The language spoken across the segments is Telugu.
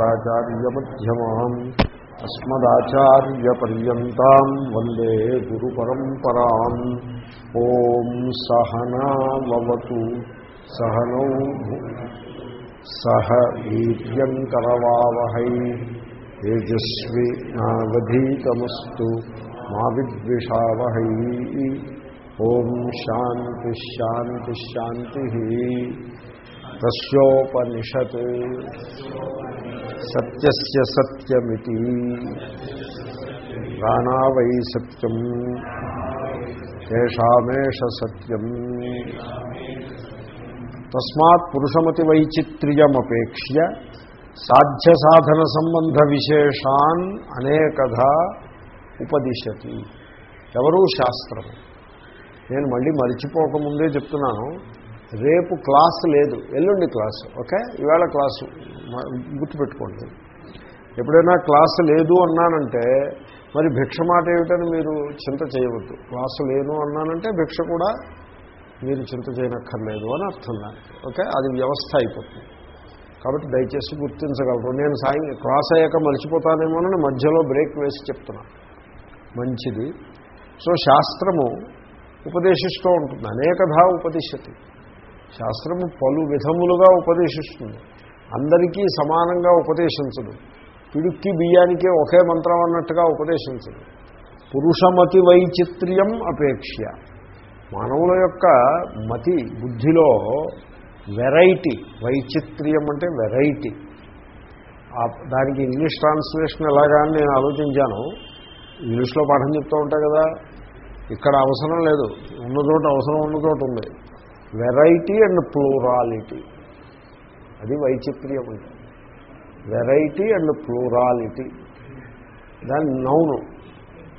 శంకరాచార్యమ్యమాన్ అస్మదాచార్యపర్యంతం వందే గురు పరంపరా ఓం సహనావతు సహనౌ సహ వీర్యంకరవావహై తేజస్వి నావధీతమస్తు మా విద్విషావహై. ఓం శాంతిశాంతిశాంతి శాంతి శాంతి సత్యస్య సత్యమితి. ప్రాణా వై సత్యం. తేషామేష సత్యం. తస్మాత్ పురుషమతి వైచిత్ర్యమపేక్ష్య సాధ్య సాధన సంబంధ విశేషాన్ అనేకధా ఉపదిశతి. ఎవరూ శాస్త్రము. నేను మళ్ళీ మరిచిపోకముందే చెప్తున్నాను. రేపు క్లాస్ లేదు. ఎల్లుండి క్లాసు ఓకే? ఇవాళ క్లాసు గుర్తుపెట్టుకోండి. ఎప్పుడైనా క్లాసు లేదు అన్నానంటే మరి భిక్ష మాట ఏమిటని మీరు చింత చేయవద్దు. క్లాసు లేను అన్నానంటే భిక్ష కూడా మీరు చింత చేయనక్కర్లేదు అని అర్థం దానికి ఓకే? అది వ్యవస్థ అయిపోతుంది. కాబట్టి దయచేసి గుర్తించగలరు. నేను సాయం క్లాస్ అయ్యాక మర్చిపోతానేమోనని మధ్యలో బ్రేక్ వేసి చెప్తున్నాను మంచిది. సో శాస్త్రము ఉపదేశిస్తూ ఉంటుంది. అనేకధా ఉపదిశతి. శాస్త్రము పలు విధములుగా ఉపదేశిస్తుంది. అందరికీ సమానంగా ఉపదేశించదు. పిడుక్కి బియ్యానికే ఒకే మంత్రం అన్నట్టుగా ఉపదేశించదు. పురుషమతి వైచిత్ర్యం అపేక్ష మానవుల యొక్క మతి బుద్ధిలో వెరైటీ వైచిత్ర్యం అంటే వెరైటీ. దానికి ఇంగ్లీష్ ట్రాన్స్లేషన్ ఎలాగా అని నేను ఆలోచించాను. ఇంగ్లీష్లో పాఠం చెప్తూ ఉంటాయి కదా. ఇక్కడ అవసరం లేదు. ఉన్న చోట అవసరం ఉన్న చోట ఉంది. వెరైటీ అండ్ ప్లూరాలిటీ అది వైచిత్ర్యం అంటే. వెరైటీ అండ్ ప్లూరాలిటీ దాన్ని నౌను.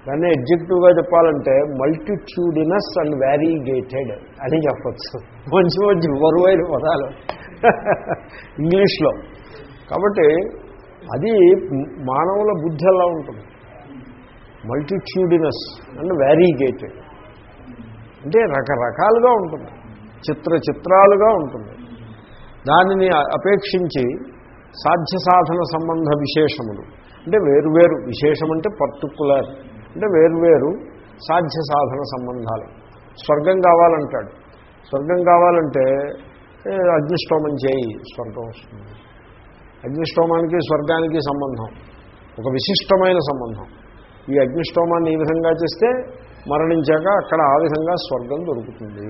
దాన్ని ఎగ్జెక్టివ్గా చెప్పాలంటే మల్టిట్యూడినస్ అండ్ వ్యారీగేటెడ్ అని చెప్పచ్చు. మంచి మంచి వరువైన పదాలు. ఇంగ్లీష్లో. కాబట్టి అది మానవుల బుద్ధి ఎలా ఉంటుంది. మల్టిట్యూడినస్ అండ్ వ్యారీగేటెడ్ అంటే రకరకాలుగా ఉంటుంది. చిత్ర చిత్రాలుగా ఉంటుంది. దానిని అపేక్షించి సాధ్య సాధన సంబంధ విశేషములు. అంటే వేరువేరు విశేషం అంటే పర్టికులర్. అంటే వేరువేరు సాధ్య సాధన సంబంధాలు. స్వర్గం కావాలంటాడు. స్వర్గం కావాలంటే అగ్నిష్టోమం చేయి స్వర్గం వస్తుంది. అగ్నిష్టోమానికి స్వర్గానికి సంబంధం. ఒక విశిష్టమైన సంబంధం. ఈ అగ్నిష్టోమాన్ని ఈ విధంగా చేస్తే మరణించాక అక్కడ ఆ విధంగా స్వర్గం దొరుకుతుంది.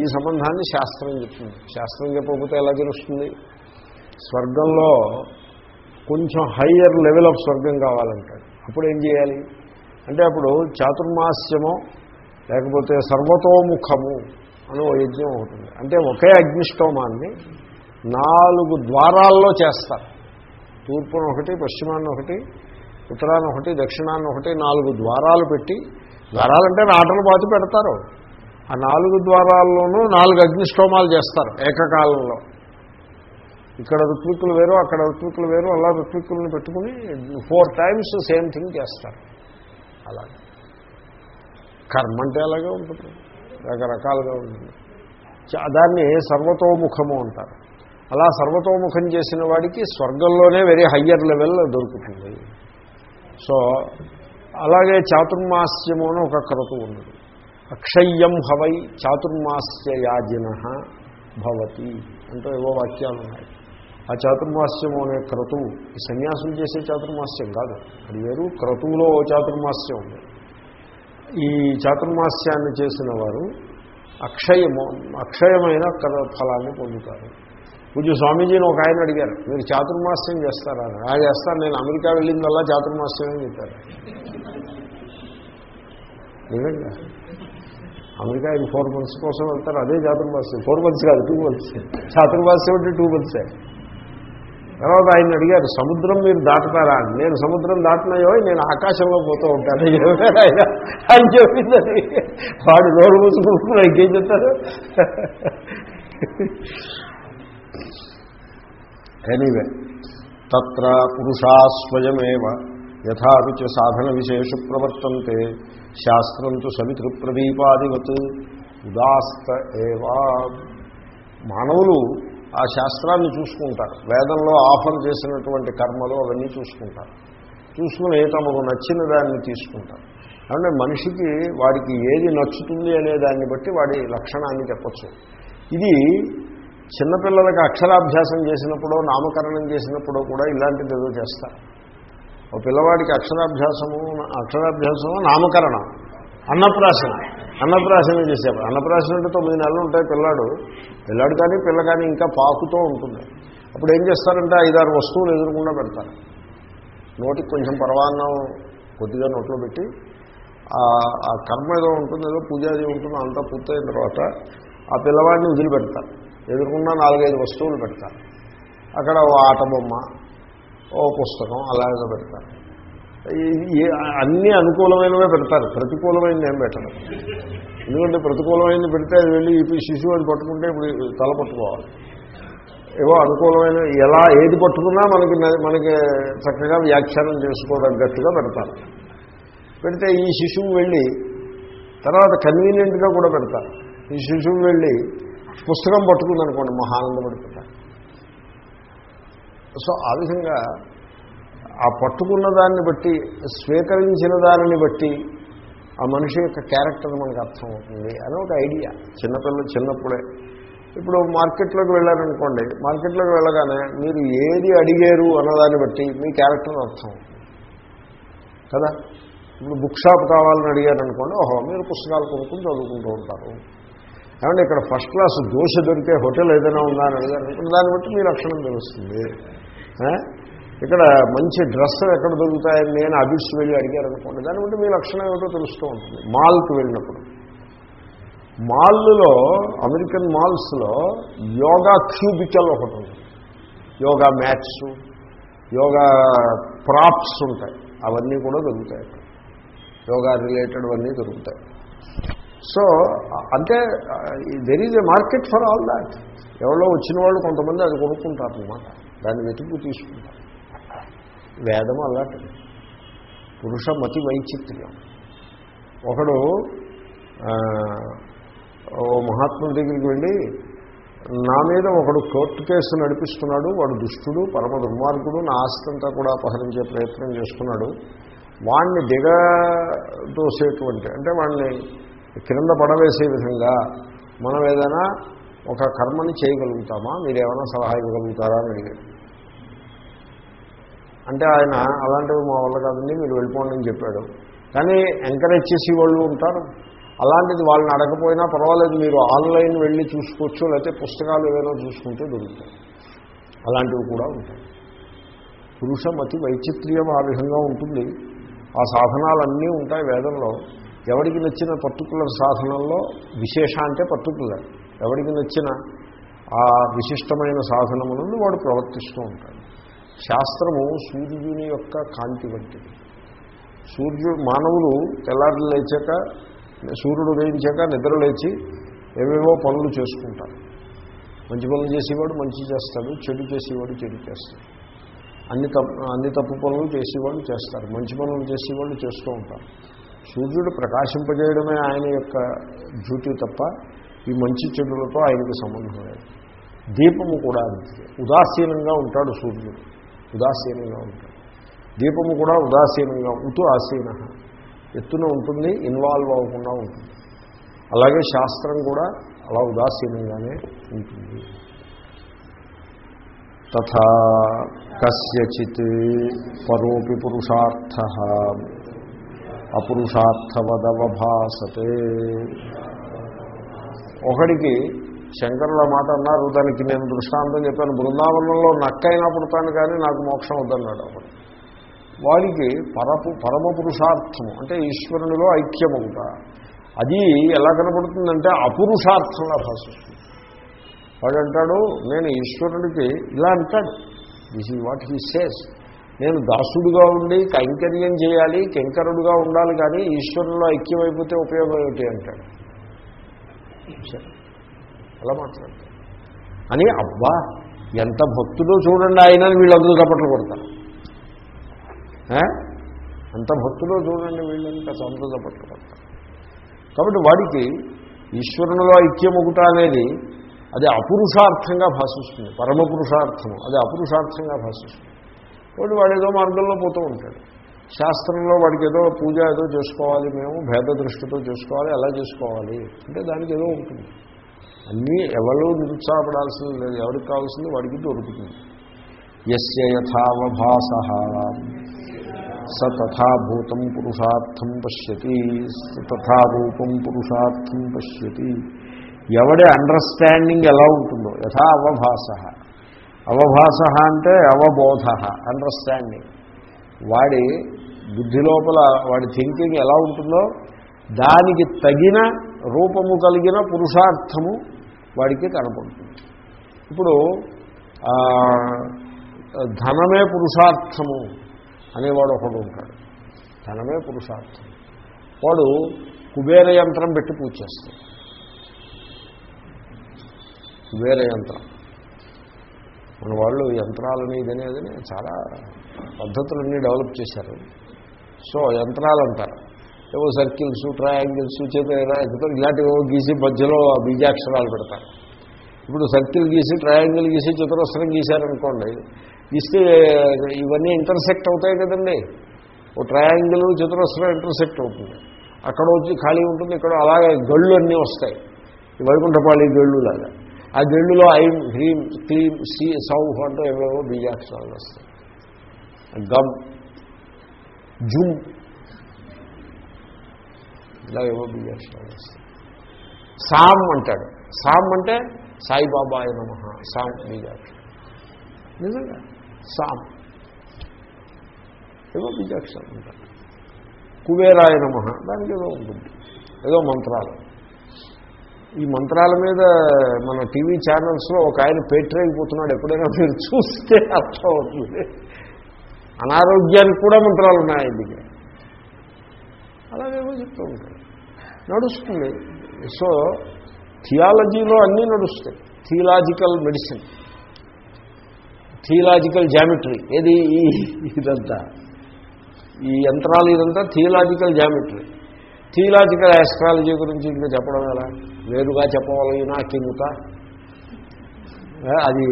ఈ సంబంధాన్ని శాస్త్రం చెప్తుంది. శాస్త్రం చెప్పకపోతే ఎలా తెలుస్తుంది? స్వర్గంలో కొంచెం హయ్యర్ లెవెల్ ఆఫ్ స్వర్గం కావాలంటాడు. అప్పుడు ఏం చేయాలి? అంటే అప్పుడు చాతుర్మాస్యమో లేకపోతే సర్వతోముఖము అని ఓ యజ్ఞం అవుతుంది అంటే ఒకే అగ్నిష్టోమాన్ని నాలుగు ద్వారాల్లో చేస్తారు. తూర్పున ఒకటి పశ్చిమాన్ని ఒకటి ఉత్తరాన్ని ఒకటి దక్షిణాన్ని ఒకటి నాలుగు ద్వారాలు పెట్టి ద్వారాలంటే నాటలు పాతి పెడతారు. ఆ నాలుగు ద్వారాల్లోనూ నాలుగు అగ్నిష్టోమాలు చేస్తారు ఏకకాలంలో. ఇక్కడ ఋత్వికులు వేరు అక్కడ ఋత్వికులు వేరు అలా ఋత్వికులను పెట్టుకుని ఫోర్ టైమ్స్ సేమ్ థింగ్ చేస్తారు. అలా. కర్మ అంటే అలాగే ఉంటుంది. రకరకాలుగా ఉంటుంది. చ- దాన్ని సర్వతోముఖము అంటారు. అలా సర్వతోముఖం చేసిన వాడికి స్వర్గంలోనే వెరీ హయ్యర్ లెవెల్ దొరుకుతుంది. సో అలాగే చాతుర్మాస్యము అని ఒక క్రతువు ఉన్నది. అక్షయ్యం హవై చాతుర్మాస్య యాజిన భవతి అంటూ ఏవో వాక్యాలు ఉన్నాయి. ఆ చాతుర్మాస్యము అనే క్రతువు ఈ సన్యాసులు చేసే చాతుర్మాస్యం కాదు. అది వేరు క్రతువులో ఓ చాతుర్మాస్యం ఉంది. ఈ చాతుర్మాస్యాన్ని చేసిన వారు అక్షయము అక్షయమైన ఫలాన్ని పొందుతారు. పూజ స్వామీజీని ఒక ఆయన అడిగారు మీరు చాతుర్మాస్యం చేస్తారా? ఆ చేస్తాను. నేను అమెరికా వెళ్ళిందల్లా చాతుర్మాస్యం అని చెప్పారు నిజంగా అమెరికా ఇది ఫోర్ మంత్స్ కోసం వెళ్తారు అదే చాతుర్మాస్యం ఫోర్ మంత్స్ కాదు టూ మంత్స్ చాతుర్మాస్యం అంటే టూ మంత్సే తర్వాత ఆయన అడిగారు సముద్రం మీరు దాటుతారా? నేను సముద్రం దాటినాయో? నేను ఆకాశంలో పోతూ ఉంటాను. అని చెప్పిందని వాడు నోరు మూసుకుంటున్నారు ఇంకేం చెప్తారు? ఎనీవే తత్ర పురుషా స్వయమేవ. యథారుచ సాధన విశేషు ప్రవర్తంతే. శాస్త్రం తు సవితృప్రదీపాదివత్ ఉదాస్త ఏవా. మానవులు ఆ శాస్త్రాన్ని చూసుకుంటారు. వేదంలో ఆఫర్ చేసినటువంటి కర్మలు అవన్నీ చూసుకుంటారు. చూసుకుని తమకు నచ్చిన దాన్ని తీసుకుంటారు. అంటే మనిషికి వాడికి ఏది నచ్చుతుంది అనే దాన్ని బట్టి వాడి లక్షణాన్ని చెప్పచ్చు. ఇది చిన్నపిల్లలకు అక్షరాభ్యాసం చేసినప్పుడో నామకరణం చేసినప్పుడో కూడా ఇలాంటిది ఏదో చేస్తారు. ఓ పిల్లవాడికి అక్షరాభ్యాసము అక్షరాభ్యాసము నామకరణం. అన్నప్రాసన అన్నప్రాసన చేసేవాడు. అన్నప్రాసన అంటే తొమ్మిది నెలలు ఉంటాయి పిల్లాడు. పిల్లాడు కానీ పిల్ల కానీ ఇంకా పాకుతూ ఉంటుంది. అప్పుడు ఏం చేస్తారంటే ఐదారు వస్తువులు ఎదురకుండా పెడతారు. నోటికి కొంచెం పరవాన్నం కొద్దిగా నోట్లో పెట్టి ఆ కర్మ ఏదో ఉంటుంది ఏదో పూజాది ఉంటుంది అంతా పూర్తయిన తర్వాత ఆ పిల్లవాడిని వదిలిపెడతారు. ఎదురుకుండా నాలుగైదు వస్తువులు పెడతారు. అక్కడ ఓ ఆట బొమ్మ ఓ పుస్తకం అలాగే పెడతారు. అన్నీ అనుకూలమైనవే పెడతారు. ప్రతికూలమైనది ఏం పెట్టరు. ఎందుకంటే ప్రతికూలమైనది పెడితే అది వెళ్ళి ఇప్పుడు శిశువు అది పట్టుకుంటే ఇప్పుడు తల పట్టుకోవాలి. ఏవో అనుకూలమైన ఎలా ఏది పట్టుకున్నా మనకి మనకి చక్కగా వ్యాఖ్యానం చేసుకోదగ్గట్టుగా పెడతారు. పెడితే ఈ శిశువు వెళ్ళి తర్వాత కన్వీనియంట్గా కూడా పెడతారు. ఈ శిశువు వెళ్ళి పుస్తకం పట్టుకుందనుకోండి మహానందపడిపోతారు సో ఆ విధంగా ఆ పట్టుకున్న దాన్ని బట్టి స్వీకరించిన దానిని బట్టి ఆ మనిషి యొక్క క్యారెక్టర్ మనకు అర్థమవుతుంది అని ఒక ఐడియా. చిన్నపిల్లలు చిన్నప్పుడే. ఇప్పుడు మార్కెట్లోకి వెళ్ళారనుకోండి మార్కెట్లోకి వెళ్ళగానే మీరు ఏది అడిగారు అన్నదాన్ని బట్టి మీ క్యారెక్టర్ అర్థం. కదా? ఇప్పుడు బుక్ షాప్ కావాలని అడిగారనుకోండి ఓహో మీరు పుస్తకాలు కొనుక్కుని చదువుకుంటూ ఉంటారు. ఏమంటే ఇక్కడ ఫస్ట్ క్లాస్ దోశ దొరికే హోటల్ ఏదైనా ఉందా అని అడిగారు దాన్ని బట్టి మీ లక్షణం తెలుస్తుంది. ఇక్కడ మంచి డ్రెస్సులు ఎక్కడ దొరుకుతాయని నేను అబిడ్స్ వెళ్ళి అడిగారు అనుకోండి. దాన్ని బట్టి మీ లక్షణం ఏమిటో తెలుస్తూ ఉంటుంది. మాల్కి వెళ్ళినప్పుడు. మాల్లో అమెరికన్ మాల్స్లో యోగా క్యూబికల్ ఒకటి ఉంది. యోగా మ్యాట్స్ యోగా ప్రాప్స్ ఉంటాయి. అవన్నీ కూడా దొరుకుతాయి. యోగా రిలేటెడ్ అన్నీ దొరుకుతాయి. సో అంటే there is a market for all that ఎవరో వచ్చిన వాళ్ళు కొంతమంది అది కొనుక్కుంటారు అనమాట దాన్ని వెతుకు తీసుకుంటారు. వేదం అలాంటిది. పురుష మతి వైచిత్ర్యం. ఒకడు ఓ మహాత్ముల దగ్గరికి వెళ్ళి నా మీద ఒకడు కోర్టు కేసు నడిపిస్తున్నాడు వాడు దుష్టుడు పరమ దుర్మార్గుడు నా ఆస్తంతా కూడా అపహరించే ప్రయత్నం చేస్తున్నాడు. వాణ్ణి దిగదోసేటువంటి అంటే వాణ్ణి క్రింద పడవేసే విధంగా మనం ఏదైనా ఒక కర్మని చేయగలుగుతామా? మీరు ఏమైనా సలహా ఇవ్వగలుగుతారా అని అడిగాడు. అంటే ఆయన అలాంటివి మా వల్ల కాదండి మీరు వెళ్ళిపోండి అని చెప్పాడు. కానీ ఎంకరేజ్ చేసి వాళ్ళు ఉంటారు. అలాంటిది వాళ్ళని అడగపోయినా పర్వాలేదు మీరు ఆన్లైన్ వెళ్ళి చూసుకోవచ్చు లేకపోతే పుస్తకాలు ఏదైనా చూసుకుంటే దొరుకుతాయి. అలాంటివి కూడా ఉంటాయి. పురుషమతి వైచిత్ర్యం ఆ విధంగా ఉంటుంది. ఆ సాధనాలన్నీ ఉంటాయి వేదంలో. ఎవరికి నచ్చిన పర్టికులర్ సాధనంలో విశేష అంటే పర్టికులర్ ఎవరికి నచ్చిన ఆ విశిష్టమైన సాధనములను వాడు ప్రవర్తిస్తూ ఉంటాడు. శాస్త్రము సూర్యుని యొక్క కాంతి వంటిది. సూర్యుడు మానవులు తెల్లారులు లేచాక సూర్యుడు ఉదయించాక నిద్ర లేచి ఏవేవో పనులు చేసుకుంటారు. మంచి పనులు చేసేవాడు మంచి చేస్తాడు చెడు చేసేవాడు చెడు చేస్తాడు. అన్ని తప్పు అన్ని తప్పు పనులు చేసేవాళ్ళు చేస్తారు. మంచి పనులు చేసేవాళ్ళు చేస్తూ ఉంటారు. సూర్యుడు ప్రకాశింపజేయడమే ఆయన యొక్క డ్యూటీ తప్ప ఈ మంచి చెడులతో ఆయనకి సంబంధం లేదు. దీపము కూడా అంతే. ఉదాసీనంగా ఉంటాడు సూర్యుడు. ఉదాసీనంగా ఉంటాడు. దీపము కూడా ఉదాసీనంగా ఉంటూ ఆసీన. ఎత్తున ఉంటుంది ఇన్వాల్వ్ అవ్వకుండా ఉంటుంది. అలాగే శాస్త్రం కూడా అలా ఉదాసీనంగానే ఉంటుంది. తథా కస్యచిత్ పరోపి పురుషార్థ. అపురుషార్థవదవభాసతే. ఒకడికి శంకరుల మాట అన్నారు దానికి నేను దృష్టాంతం చెప్పాను. బృందావనంలో నక్కైనా పుడతాను కానీ నాకు మోక్షం వద్దన్నాడు అప్పుడు. వాడికి పరపు పరమ పురుషార్థము అంటే ఈశ్వరునిలో ఐక్యమవుట అది ఎలా కనపడుతుందంటే అపురుషార్థంలా భాషిస్తుంది వాడు అంటాడు నేను ఈశ్వరుడికి ఇలా అంటాడు. This is what he says నేను దాసుడుగా ఉండి కైంకర్యం చేయాలి కెంకరుడుగా ఉండాలి కానీ ఈశ్వరుల్లో ఐక్యమైపోతే ఉపయోగం ఏమిటి అంటాడు? అలా మాట్లాడతాడు. అని అబ్బా ఎంత భక్తుడో చూడండి ఆయన వీళ్ళందరూ చప్పట్లు కొడతారు. ఎంత భక్తుడో చూడండి వీళ్ళంత సొంత చప్పట్లు కొడతారు. కాబట్టి వాడికి ఈశ్వరునిలో ఐక్యముగుట అనేది అది అపురుషార్థంగా భాషిస్తుంది. పరమపురుషార్థము. అది అపురుషార్థంగా భాషిస్తుంది. వాడు వాడు ఏదో మార్గంలో పోతూ ఉంటాడు. శాస్త్రంలో వాడికి ఏదో పూజ ఏదో చేసుకోవాలి మేము భేద దృష్టితో చేసుకోవాలి ఎలా చేసుకోవాలి. అంటే దానికి ఏదో ఉంటుంది. అన్నీ ఎవరు నిరుత్సాహపడాల్సింది లేదు. ఎవరికి కావాల్సింది వాడికి దొరుకుతుంది. ఎస్య యథావభాస. స తథాభూతం పురుషార్థం పశ్యతి. స పురుషార్థం పశ్యతి. ఎవడి అండర్స్టాండింగ్ ఎలా ఉంటుందో యథా అవభాస అవభాస అంటే అవబోధ అండర్స్టాండింగ్ వాడి బుద్ధి లోపల వాడి థింకింగ్ ఎలా ఉంటుందో దానికి తగిన రూపము కలిగిన పురుషార్థము వాడికి కనపడుతుంది. ఇప్పుడు ధనమే పురుషార్థము అనేవాడు ఒకడు ఉంటాడు. ధనమే పురుషార్థం. వాడు కుబేర యంత్రం పెట్టి పూజ చేస్తాడు. కుబేర యంత్రం. మన వాళ్ళు యంత్రాలని ఇదనేదని చాలా పద్ధతులన్నీ డెవలప్ చేశారు. సో యంత్రాలు అంటారు ఏవో సర్కిల్స్ ట్రయాంగిల్స్ చేత ఇలాంటివో గీసి మధ్యలో బీజాక్షరాలు పెడతారు. ఇప్పుడు సర్కిల్ గీసి ట్రయాంగిల్ గీసి చతురస్రం గీశారనుకోండి గీస్తే ఇవన్నీ ఇంటర్సెక్ట్ అవుతాయి కదండి. ఓ ట్రయాంగిల్ చతురస్రం ఇంటర్సెక్ట్ అవుతుంది. అక్కడ వచ్చి ఖాళీ ఉంటుంది ఇక్కడ అలాగే గళ్ళు అన్నీ వస్తాయి. వైకుంఠపాళి గళ్ళు లాగా ఆ గిళ్ళులో ఐం హ్రీం క్లీం సి సౌహ్ అంటూ ఏవేవో బీజాక్షరాలు వస్తాయి. గమ్ జుమ్ ఇలా ఏవో బీజాక్షరాలు వస్తాయి. సామ్ అంటాడు. సామ్ అంటే సాయిబాబాయ నమ సామ్ బీజాక్షరం. నిజంగా సామ్. ఏదో బీజాక్షరం అంటారు కుబేరాయ నమ దానికి ఏదో ఉంటుంది. ఏదో మంత్రాలు. ఈ మంత్రాల మీద మన టీవీ ఛానల్స్లో ఒక ఆయన పేట్రైపోతున్నాడు ఎప్పుడైనా మీరు చూస్తే అర్థం అవుతుంది అనారోగ్యానికి కూడా మంత్రాలు ఉన్నాయి ఆయన దగ్గర. అలాగేమో చెప్తూ ఉంటాడు. నడుస్తుంది. సో థియాలజీలో అన్నీ నడుస్తాయి. Theological medicine theological geometry. ఏది? ఈ- ఇదంతా. ఈ యంత్రాలు ఇదంతా థియలాజికల్ జామెట్రీ. థియలాజికల్ ఆస్ట్రాలజీ గురించి ఇంకా చెప్పడం ఎలా? వేరుగా చెప్పగలిగిన కింగుత అది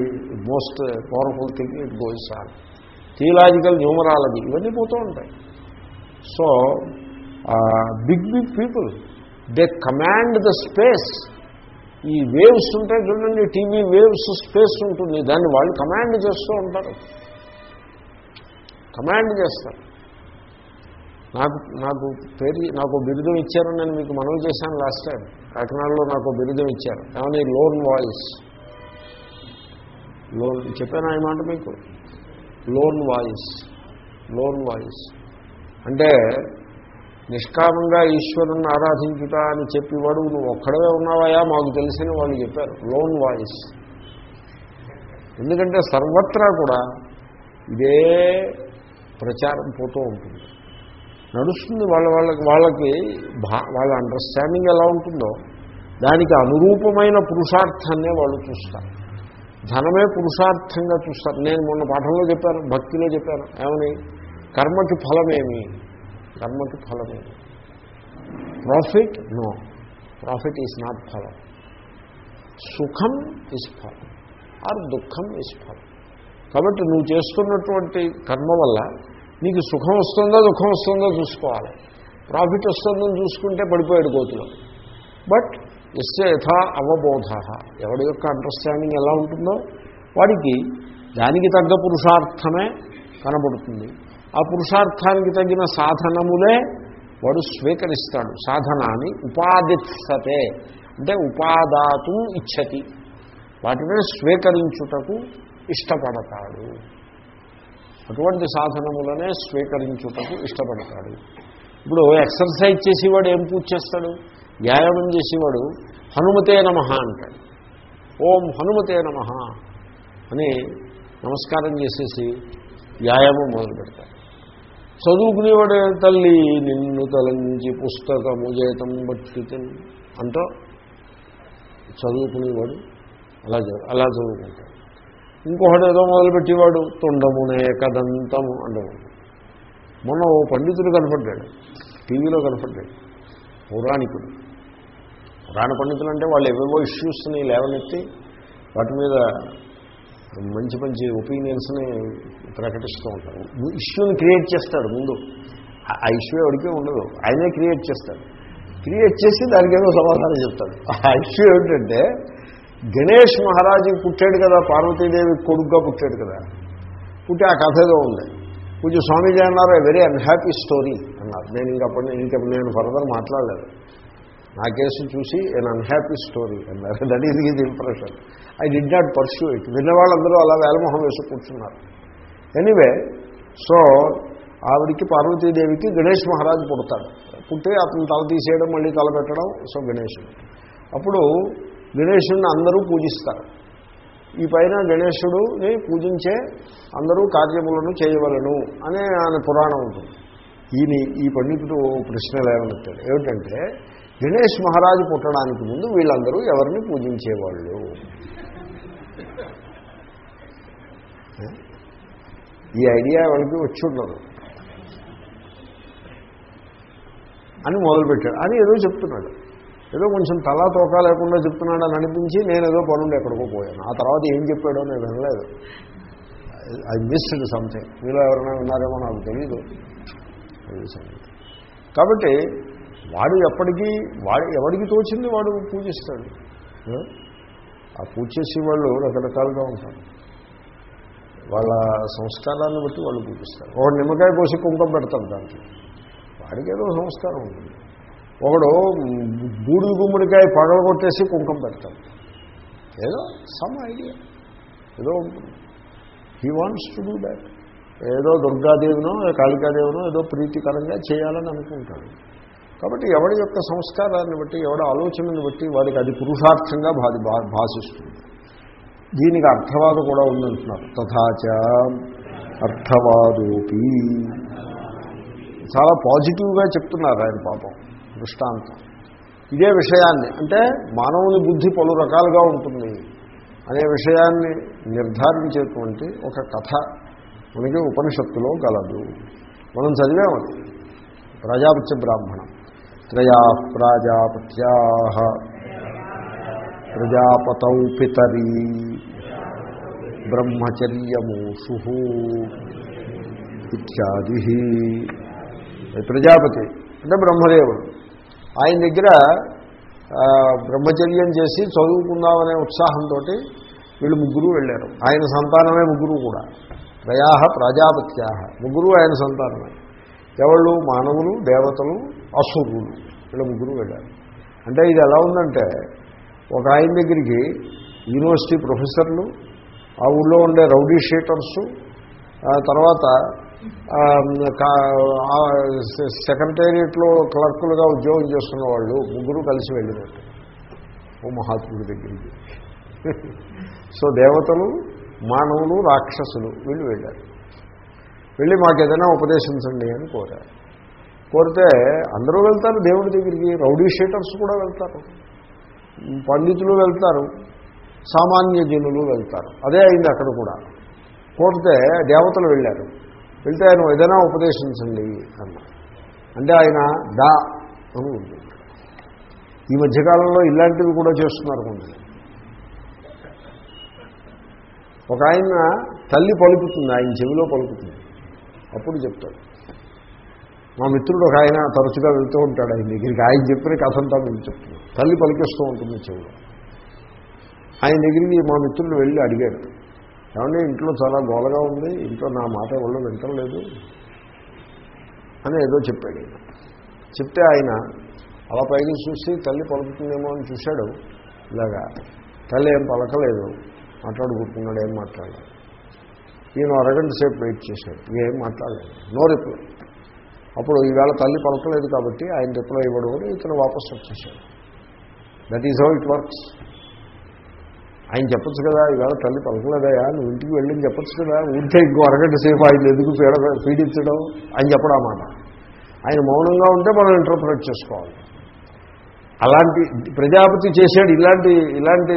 most powerful thing it goes on. Theological numerology ఇవన్నీ పోతూ ఉంటాయి. So big big people they command the space. ఈ వేవ్స్ ఉంటాయి చూడండి టీవీ వేవ్స్ స్పేస్ ఉంటుంది. దాన్ని వాళ్ళు కమాండ్ చేస్తూ ఉంటారు. కమాండ్ చేస్తారు. నాకు నాకు పేరు నాకు బిరుదం ఇచ్చారని నేను మీకు మనవి చేశాను లాస్ట్ టైం కాకినాడలో నాకు బిరుదం ఇచ్చారు. కానీ లోన్ వాయిస్ లోన్ చెప్పాను ఈ మాట మీకు? లోన్ వాయిస్ లోన్ వాయిస్ అంటే నిష్కామంగా ఈశ్వరుణ్ణి ఆరాధించుట అని చెప్పేవాడు నువ్వు ఒక్కడవే ఉన్నావయా మాకు తెలిసిన వాళ్ళు చెప్పారు. లోన్ వాయిస్ ఎందుకంటే సర్వత్రా కూడా ఇదే ప్రచారం పోతూ ఉంటుంది. నడుస్తుంది వాళ్ళ వాళ్ళకి వాళ్ళకి వాళ్ళ అండర్స్టాండింగ్ ఎలా ఉంటుందో దానికి అనురూపమైన పురుషార్థాన్నే వాళ్ళు చూస్తారు. ధనమే పురుషార్థంగా చూస్తారు. నేను మొన్న పాఠంలో చెప్పాను భక్తిలో చెప్పాను. ఏమని? కర్మకి ఫలమేమి? కర్మకి ఫలమేమి? Profit no profit is not ఫలం. సుఖం ఈజ్ ఫలం. ఆర్ దుఃఖం ఈజ్ ఫలం. కాబట్టి నువ్వు చేస్తున్నటువంటి కర్మ వల్ల నీకు సుఖం వస్తుందో దుఃఖం వస్తుందో చూసుకోవాలి. ప్రాఫిట్ వస్తుందని చూసుకుంటే పడిపోయాడు కోతిలో. బట్ ఎస్య యథా అవబోధ. ఎవడి యొక్క అండర్స్టాండింగ్ ఎలా ఉంటుందో వాడికి దానికి తగ్గ పురుషార్థమే కనబడుతుంది. ఆ పురుషార్థానికి తగిన సాధనములే వాడు స్వీకరిస్తాడు. సాధనాన్ని ఉపాదిత్సతే. అంటే ఉపాదాతు ఇచ్చతి. వాటినే స్వీకరించుటకు ఇష్టపడతాడు. అటువంటి సాధనములనే స్వీకరించుటకు ఇష్టపడతాడు. ఇప్పుడు ఎక్సర్సైజ్ చేసేవాడు ఏం పూజ చేస్తాడు? వ్యాయామం చేసేవాడు హనుమతే నమ అంటాడు. ఓం హనుమతే నమ అని నమస్కారం చేసేసి వ్యాయామం మొదలు పెడతాడు. చదువుకునేవాడు తల్లి నిన్ను తలంచి పుస్తకము చేతం బట్టి అంటూ చదువుకునేవాడు. అలా అలా చదువుకుంటాడు. ఇంకొకటి ఏదో మొదలుపెట్టేవాడు తుండమునే కదంతము అండవాడు మొన్న ఓ పండితుడు కనపడ్డాడు టీవీలో కనపడ్డాడు పౌరాణికుడు. పురాణ పండితులు అంటే వాళ్ళు ఏవేవో ఇష్యూస్ని లేవనెత్తి వాటి మీద మంచి మంచి ఒపీనియన్స్ని ప్రకటిస్తూ ఉంటారు. ఇష్యూని క్రియేట్ చేస్తాడు ముందు. ఆ- ఆ ఇష్యూ ఎవరికీ ఉండదు. ఆయనే క్రియేట్ చేస్తాడు. క్రియేట్ చేసి దానికి ఏదో సమాధానం చెప్తాడు. ఆ ఇష్యూ ఏమిటంటే గణేష్ మహారాజు పుట్టాడు కదా పార్వతీదేవి కొడుగ్గా పుట్టాడు కదా. పుట్టి ఆ కథ ఏదో ఉంది. కొంచెం స్వామీజీ అన్నారు వెరీ అన్హ్యాపీ స్టోరీ అన్నారు. నేను ఇంకప్పుడు ఇంకా నేను ఫర్దర్ మాట్లాడలేదు. నా కేసు చూసి ఎన్ అన్హ్యాపీ స్టోరీ అన్నారు. That is is impression I did not pursue it విన్నవాళ్ళందరూ అలా వేలమొహం వేసి కూర్చున్నారు. ఎనీవే సో ఆవిడికి పార్వతీదేవికి గణేష్ మహారాజు పుడతాడు. పుట్టి అతను తల తీసేయడం మళ్ళీ తల పెట్టడం సో గణేష్ అప్పుడు గణేశుడిని అందరూ పూజిస్తారు. ఈ పైన గణేశుడిని పూజించే అందరూ కార్యములను చేయవలను అనే ఆయన పురాణం ఉంటుంది. ఈయన ఈ పండితుడు ప్రశ్నలు లేవనెత్తాడు ఏమిటంటే గణేష్ మహారాజు పుట్టడానికి ముందు వీళ్ళందరూ ఎవరిని పూజించేవాళ్ళు? ఈ ఐడియా వాళ్ళకి వచ్చి ఉండదు. అని మొదలుపెట్టాడు. అని ఏదో చెప్తున్నాడు. ఏదో కొంచెం తలా తోక లేకుండా చెప్తున్నాడు అని అనిపించి నేను ఏదో పనుండి ఎక్కడికో పోయాను. ఆ తర్వాత ఏం చెప్పాడో నేను వినలేదు. ఐ మిస్డ్ సంథింగ్ మీలో ఎవరైనా ఉన్నారేమో నాకు తెలియదు కాబట్టి వాడు ఎప్పటికీ వాడు ఎవరికి తోచింది వాడు పూజిస్తాడు. ఆ? పూజ చేసే వాళ్ళు రకరకాలుగా ఉంటారు. వాళ్ళ సంస్కారాన్ని బట్టి వాళ్ళు పూజిస్తారు. ఒక నిమ్మకాయ కోసి కుంకం పెడతారు దాంట్లో వాడికి ఏదో సంస్కారం ఉంటుంది. ఒకడు బూడిది గుమ్మడికాయ పగల కొట్టేసి కుంకం పెడతాడు. ఏదో సమ్ ఐడియా. ఏదో ఉంటుంది. He wants to do that ఏదో దుర్గాదేవినో కాళికాదేవినో ఏదో ప్రీతికరంగా చేయాలని అనుకుంటాడు. కాబట్టి ఎవడి యొక్క సంస్కారాన్ని బట్టి ఎవడ ఆలోచనను బట్టి వాడికి అది పురుషార్థంగా బాధి భా- భాషిస్తుంది దీనికి అర్థవాదం కూడా ఉందంటున్నారు. తథాచ అర్థవాదోపి. చాలా పాజిటివ్గా చెప్తున్నారు ఆయన పాపం. దృష్టాంతం. ఇదే విషయాన్ని అంటే మానవుని బుద్ధి పలు రకాలుగా ఉంటుంది. అనే విషయాన్ని నిర్ధారించేటువంటి ఒక కథ మనకి ఉపనిషత్తులో గలదు. మనం చదివామది ప్రజాపత్య బ్రాహ్మణం. త్రయా ప్రాజాపత్యా ప్రజాపతౌ పితరీ బ్రహ్మచర్యమూషు ఇత్యాది. ప్రజాపతి అంటే బ్రహ్మదేవుడు. ఆయన దగ్గర బ్రహ్మచర్యం చేసి చదువుకుందామనే ఉత్సాహంతో వీళ్ళు ముగ్గురు వెళ్ళారు. ఆయన సంతానమే ముగ్గురు కూడా. త్రయా ప్రజాపత్యా ముగ్గురు ఆయన సంతానమే. ఎవళ్ళు? మానవులు దేవతలు అసురులు. వీళ్ళ ముగ్గురు వెళ్ళారు. అంటే ఇది ఎలా ఉందంటే ఒక ఆయన దగ్గరికి యూనివర్సిటీ ప్రొఫెసర్లు ఆ ఊళ్ళో ఉండే రౌడీ షీటర్సు తర్వాత సెక్రటేరియట్లో క్లర్కులుగా ఉద్యోగం చేస్తున్న వాళ్ళు ముగ్గురు కలిసి వెళ్ళినట్టు ఓ మహాత్ముడి దగ్గరికి. సో దేవతలు మానవులు రాక్షసులు వీళ్ళు వెళ్ళారు. వెళ్ళి మాకు ఏదైనా ఉపదేశించండి అని కోరారు. కోరితే అందరూ వెళ్తారు దేవుడి దగ్గరికి. రౌడీ షీటర్స్ కూడా వెళ్తారు. పండితులు వెళ్తారు సామాన్య జనులు వెళ్తారు. అదే అయింది అక్కడ కూడా. కోరితే దేవతలు వెళ్ళారు. వెళ్తే ఆయన ఏదైనా ఉపదేశించండి అన్నారు అంటే ఆయన దా అని ఉంది. ఈ మధ్యకాలంలో ఇలాంటివి కూడా చేస్తున్నారు కొంచెం ఒక ఆయన తల్లి పలుకుతుంది ఆయన చెవిలో పలుకుతుంది. అప్పుడు చెప్తాడు. మా మిత్రుడు ఒక ఆయన తరచుగా వెళ్తూ ఉంటాడు ఆయన దగ్గరికి. ఆయన చెప్పిన కథ అంతా మీకు చెప్తున్నాడు తల్లి పలికిస్తూ ఉంటుంది చెవిలో. ఆయన దగ్గరికి మా మిత్రుడు వెళ్ళి అడిగాడు. ఏమంటే ఇంట్లో చాలా గోలగా ఉంది ఇంట్లో నా మాట ఎవరు వింటలేదు అని ఏదో చెప్పాడు. చెప్తే ఆయన అలా పైకి చూసి తల్లి పలుకుతుందేమో అని చూశాడు. ఇలాగా తల్లి ఏం పలకలేదు మాట్లాడుకుంటున్నాడు ఏం మాట్లాడలేదు. ఈయన అరగంట సేపు వెయిట్ చేశాడు ఏం మాట్లాడలేదు నో రిప్లై. అప్పుడు ఈవేళ తల్లి పలకలేదు కాబట్టి ఆయన రిప్లై ఇవ్వడం అని ఇతను వాపస్ వచ్చేసాడు that is how it works ఆయన చెప్పొచ్చు కదా ఇవాళ తల్లి పలకలేదయా నువ్వు ఇంటికి వెళ్ళి చెప్పచ్చు కదా ఉంటే ఇంకో అరగంట సేపు ఆయన ఎందుకు పీడ పీడించడం ఆయన చెప్పడం అన్నమాట ఆయన మౌనంగా ఉంటే మనం ఇంటర్ప్రిట్ చేసుకోవాలి. అలాంటి ప్రజాపతి చేశాడు ఇలాంటి ఇలాంటి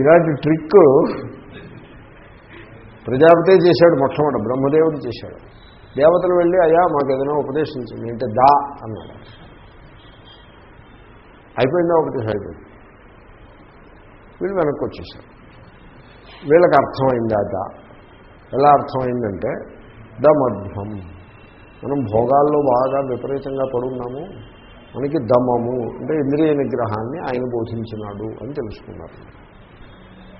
ఇలాంటి ట్రిక్ ప్రజాపతే చేశాడు మొట్టమొదటి బ్రహ్మదేవుడు చేశాడు. దేవతలు వెళ్ళి అయ్యా మాకు ఏదైనా ఉపదేశించండి. అంటే దా అన్నాడు. అయిపోయిందా ఒకటి అయిపోయింది. వీళ్ళు వెనక్కి వచ్చేసారు. వీళ్ళకి అర్థమైంది అట ఎలా అర్థమైందంటే ద మధ్యం మనం భోగాల్లో బాగా విపరీతంగా పడున్నాము. మనకి దమము అంటే ఇంద్రియ నిగ్రహాన్ని ఆయన బోధించినాడు అని తెలుసుకున్నారు.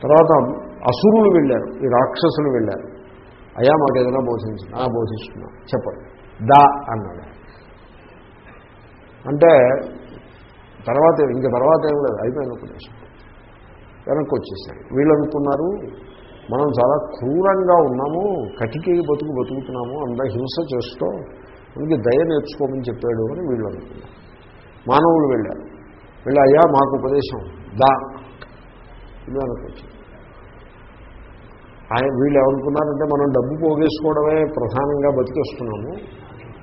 తర్వాత అసురులు వెళ్ళారు ఈ రాక్షసులు వెళ్ళారు. అయ్యా మాకు ఏదైనా బోధించిన ఆ బోధిస్తున్నా చెప్పండి. దా అన్నాడు. అంటే తర్వాత ఇంక తర్వాత ఏం లేదు అయిపోయిన ఉపదేశం. వెనక్కి వచ్చేసారు వీళ్ళు అనుకున్నారు మనం చాలా క్రూరంగా ఉన్నాము కటికి బతుకు బతుకుతున్నాము అందరూ హింస చేస్తూ మనకి దయ నేర్చుకోమని చెప్పాడు అని వీళ్ళు అనుకున్నారు. మానవులు వెళ్ళారు. వెళ్ళి అయ్యా మాకు ఉపదేశం దా ఇది అనుకోవచ్చు ఆయన వీళ్ళు ఏమనుకున్నారంటే మనం డబ్బు పోగేసుకోవడమే ప్రధానంగా బతికేస్తున్నాము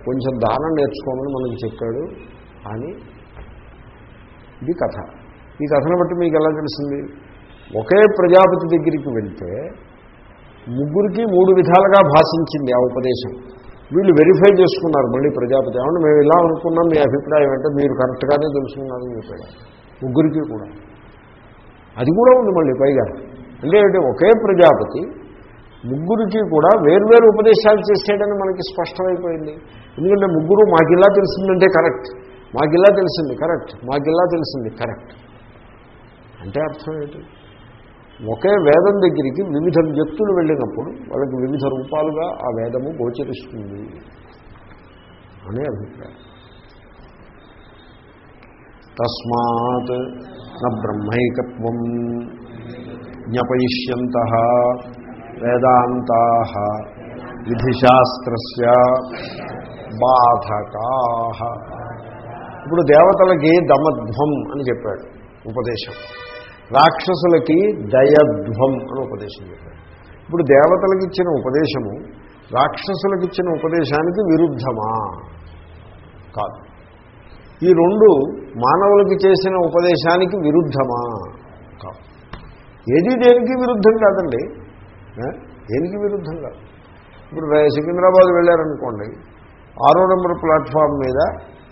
కొంచెం దానం నేర్చుకోమని మనకి చెప్పాడు అని. ఇది కథ. ఈ కథను బట్టి మీకు ఎలా తెలిసింది? ఒకే ప్రజాపతి దగ్గరికి వెళ్తే ముగ్గురికి మూడు విధాలుగా భాషించింది ఆ ఉపదేశం. వీళ్ళు వెరిఫై చేసుకున్నారు మళ్ళీ ప్రజాపతి. ఏమంటే మేము ఇలా అనుకున్నాం మీ అభిప్రాయం అంటే మీరు కరెక్ట్గానే తెలుసుకున్నారని చెప్పాడు. ముగ్గురికి కూడా. అది కూడా ఉంది మళ్ళీ పైగా. అంటే ఒకే ప్రజాపతి ముగ్గురికి కూడా వేర్వేరు ఉపదేశాలు చేసేయడని మనకి స్పష్టమైపోయింది. ఎందుకంటే ముగ్గురు మాకిలా తెలిసిందంటే కరెక్ట్ మాకిలా తెలిసింది కరెక్ట్ మాకిలా తెలిసింది కరెక్ట్ అంటే అర్థం ఏంటి? ఒకే వేదం దగ్గరికి వివిధ వ్యక్తులు వెళ్ళినప్పుడు వాళ్ళకి వివిధ రూపాలుగా ఆ వేదము గోచరిస్తుంది అనే అభిప్రాయం. తస్మాత్ న బ్రహ్మైకత్వం జ్ఞపయిష్యంత వేదాంతా విధిశాస్త్ర బాధకా. ఇప్పుడు దేవతలకి దమధ్వం అని చెప్పాడు ఉపదేశం. రాక్షసులకి దయధ్వం అని ఉపదేశం చెప్పాడు ఇప్పుడు దేవతలకు ఇచ్చిన ఉపదేశము రాక్షసులకు ఇచ్చిన ఉపదేశానికి విరుద్ధమా? కాదు. ఈ రెండు మానవులకి చేసిన ఉపదేశానికి విరుద్ధమా? కాదు. ఏది దేనికి విరుద్ధం కాదండి? దేనికి విరుద్ధం కాదు. ఇప్పుడు సికింద్రాబాద్ వెళ్ళారనుకోండి ఆరో నెంబర్ ప్లాట్ఫామ్ మీద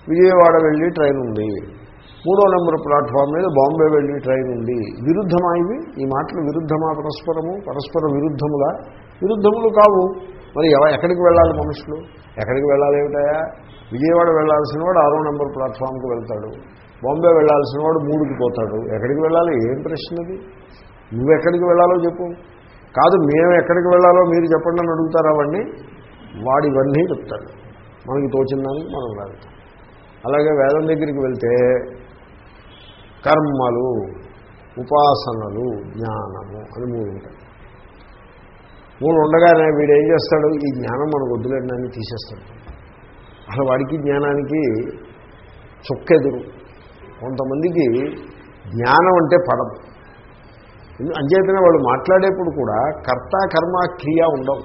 విజయవాడ వెళ్ళి ట్రైన్ ఉంది. మూడో నెంబర్ ప్లాట్ఫామ్ మీద బాంబే వెళ్ళి ట్రైన్ ఉంది. విరుద్ధమా ఇవి ఈ మాటలు విరుద్ధమా పరస్పరము? పరస్పర విరుద్ధములా? విరుద్ధములు కావు. మరి ఎక్కడికి వెళ్ళాలి మనుషులు? ఎక్కడికి వెళ్ళాలి ఏమిటాయా విజయవాడ వెళ్ళాల్సిన వాడు ఆరో నెంబర్ ప్లాట్ఫామ్కి వెళ్తాడు. బాంబే వెళ్ళాల్సిన వాడు మూడుకి పోతాడు. ఎక్కడికి వెళ్ళాలి? ఏం ప్రశ్న ఇది నువ్వు ఎక్కడికి వెళ్ళాలో చెప్పు. కాదు మేము ఎక్కడికి వెళ్ళాలో మీరు చెప్పండి అని అడుగుతారా వాడిని? వాడు ఇవన్నీ చెప్తాడు. మనకి తోచిందని మనం వెళ్తాం. అలాగే వేదం దగ్గరికి వెళ్తే కర్మలు ఉపాసనలు జ్ఞానము అని మూడు ఉంటాయి. మూడు ఉండగానే వీడు ఏం చేస్తాడు? ఈ జ్ఞానం మనకు వద్దులేండి అని తీసేస్తాడు. అసలు వాడికి జ్ఞానానికి చుక్కెదురు. కొంతమందికి జ్ఞానం అంటే పడదు. అంచేతనే వాళ్ళు మాట్లాడేప్పుడు కూడా కర్త కర్మ క్రియ ఉండవు.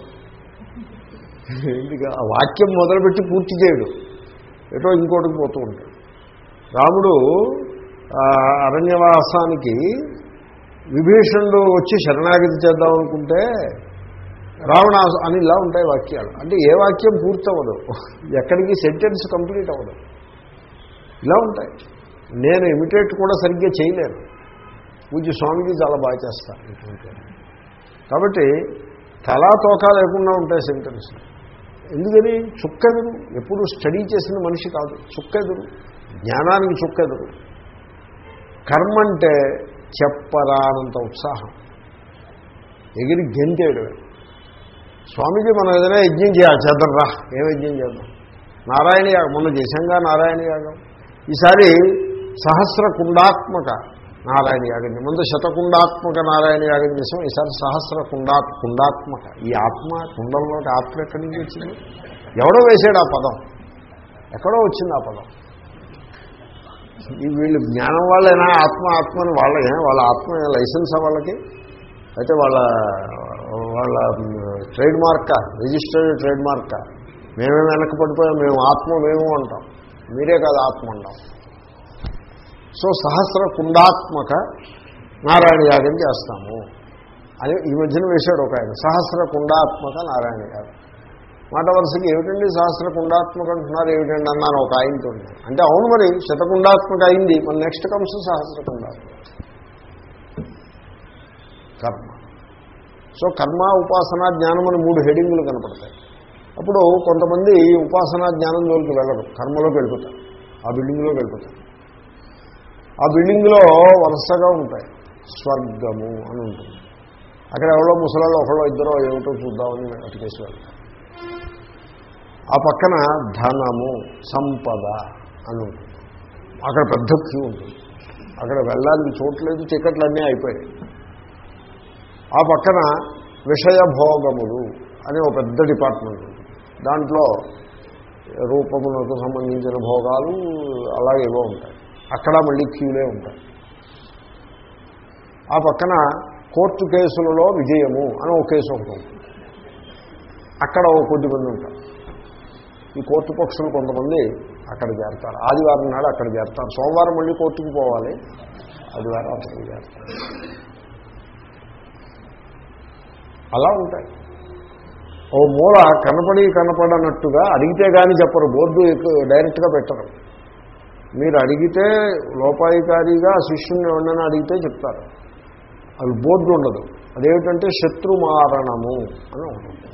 ఆ వాక్యం మొదలుపెట్టి పూర్తి చేయడు. ఎటో ఇంకోటికి పోతూ ఉంటాడు. రాముడు అరణ్యవాసానికి విభీషణుడు వచ్చి శరణాగతి చేద్దాం అనుకుంటే రావణ అని ఇలా ఉంటాయి వాక్యాలు. అంటే ఏ వాక్యం పూర్తి అవ్వదు ఎక్కడికి సెంటెన్స్ కంప్లీట్ అవ్వదు. ఇలా ఉంటాయి. నేను ఇమిటేట్ కూడా సరిగ్గా చేయలేను. పూజ స్వామికి చాలా బాగా చేస్తాను ఇటువంటి కాబట్టి తలా తోకా లేకుండా ఉంటాయి సెంటెన్స్. ఎందుకని? చుక్కెదురు. ఎప్పుడు స్టడీ చేసిన మనిషి కాదు. చుక్కెదురు. జ్ఞానానికి చుక్కెదురు. కర్మ అంటే చెప్పరానంత ఉత్సాహం. ఎగిరి గెంతేడు. స్వామీజీ మనం ఏదైనా యజ్ఞం చేయాలి చేద్దాం రా ఏం యజ్ఞం చేద్దాం? నారాయణ యాగం. మొన్న చేశాంగా నారాయణ యాగం. ఈసారి సహస్ర కుండాత్మక నారాయణ యాగం. ముందు శతకుండాత్మక నారాయణ యాగం చేసాం. ఈసారి సహస్ర కుండా కుండాత్మక. ఈ ఆత్మ కుండంలోకి ఆత్మ ఎక్కడి నుంచి వచ్చింది? ఎవడో వేసాడు ఆ పదం. ఎక్కడో వచ్చింది ఆ పదం. వీళ్ళు జ్ఞానం వాళ్ళైనా ఆత్మ ఆత్మని వాళ్ళే వాళ్ళ ఆత్మ లైసెన్స్ వాళ్ళకి? అయితే వాళ్ళ వాళ్ళ ట్రేడ్ మార్కా రిజిస్టర్డ్ ట్రేడ్ మార్కా మేమే వెనక్కి పడిపోయాం మేము ఆత్మ మేము అంటాం. మీరే కాదు ఆత్మ అంటాం. సో సహస్ర కుండాత్మక నారాయణ యాగం చేస్తాము అని ఈ మధ్యన వేశాడు ఒక ఆయన. సహస్ర కుండాత్మక నారాయణ యాగం మాట వరుసకి ఏమిటండి? సహస్ర కుండాత్మక అంటున్నారు ఏమిటండి అన్నాను ఒక ఆయనతో. అంటే అవును మరి శతకుండాత్మక అయింది మన నెక్స్ట్ కమ్స్ సహస్ర కర్మ. సో కర్మ ఉపాసన జ్ఞానం అని మూడు హెడింగులు కనపడతాయి. అప్పుడు కొంతమంది ఉపాసనా జ్ఞానం జోలికి వెళ్ళరు. కర్మలోకి వెళ్ళిపోతారు. ఆ బిల్డింగ్లోకి వెళ్ళిపోతారు. ఆ బిల్డింగ్లో వరుసగా ఉంటాయి. స్వర్గము అని ఉంటుంది. అక్కడ ఎవరో ముసలాళ్ళు ఒకళ్ళో ఇద్దరో ఏమిటో చూద్దామని అటుకేసి వెళ్తారు. ఆ పక్కన ధనము సంపద అని ఉంటుంది. అక్కడ పెద్ద క్యూ ఉంటుంది. అక్కడ వెళ్ళాలని చూడలేదు టికెట్లు అన్నీ అయిపోయాయి. ఆ పక్కన విషయభోగములు అని ఒక పెద్ద డిపార్ట్మెంట్ ఉంది దాంట్లో రూపములకు సంబంధించిన భోగాలు అలాగేవో ఉంటాయి. అక్కడ మళ్ళీ క్యూలే ఉంటాయి. ఆ పక్కన కోర్టు కేసులలో విజయము అని ఒక కేసు ఉంటుంది. అక్కడ ఒక కొద్దిమంది ఉంటారు. ఈ కోర్టు పక్షులు కొంతమంది అక్కడ చేరతారు. ఆదివారం నాడు అక్కడ చేరతారు. సోమవారం మళ్ళీ కోర్టుకు పోవాలి. ఆదివారం అక్కడ చేరతారు. అలా ఉంటాయి. ఓ మూల కనపడి కనపడనట్టుగా అడిగితే కానీ చెప్పరు. బోర్డు ఎక్కువ డైరెక్ట్గా పెట్టరు. మీరు అడిగితే లోపాయికారిగా శిష్యుని ఉండని అడిగితే చెప్తారు. అది బోర్డు ఉండదు. అదేమిటంటే శత్రుమారణము అని ఉంటుంది.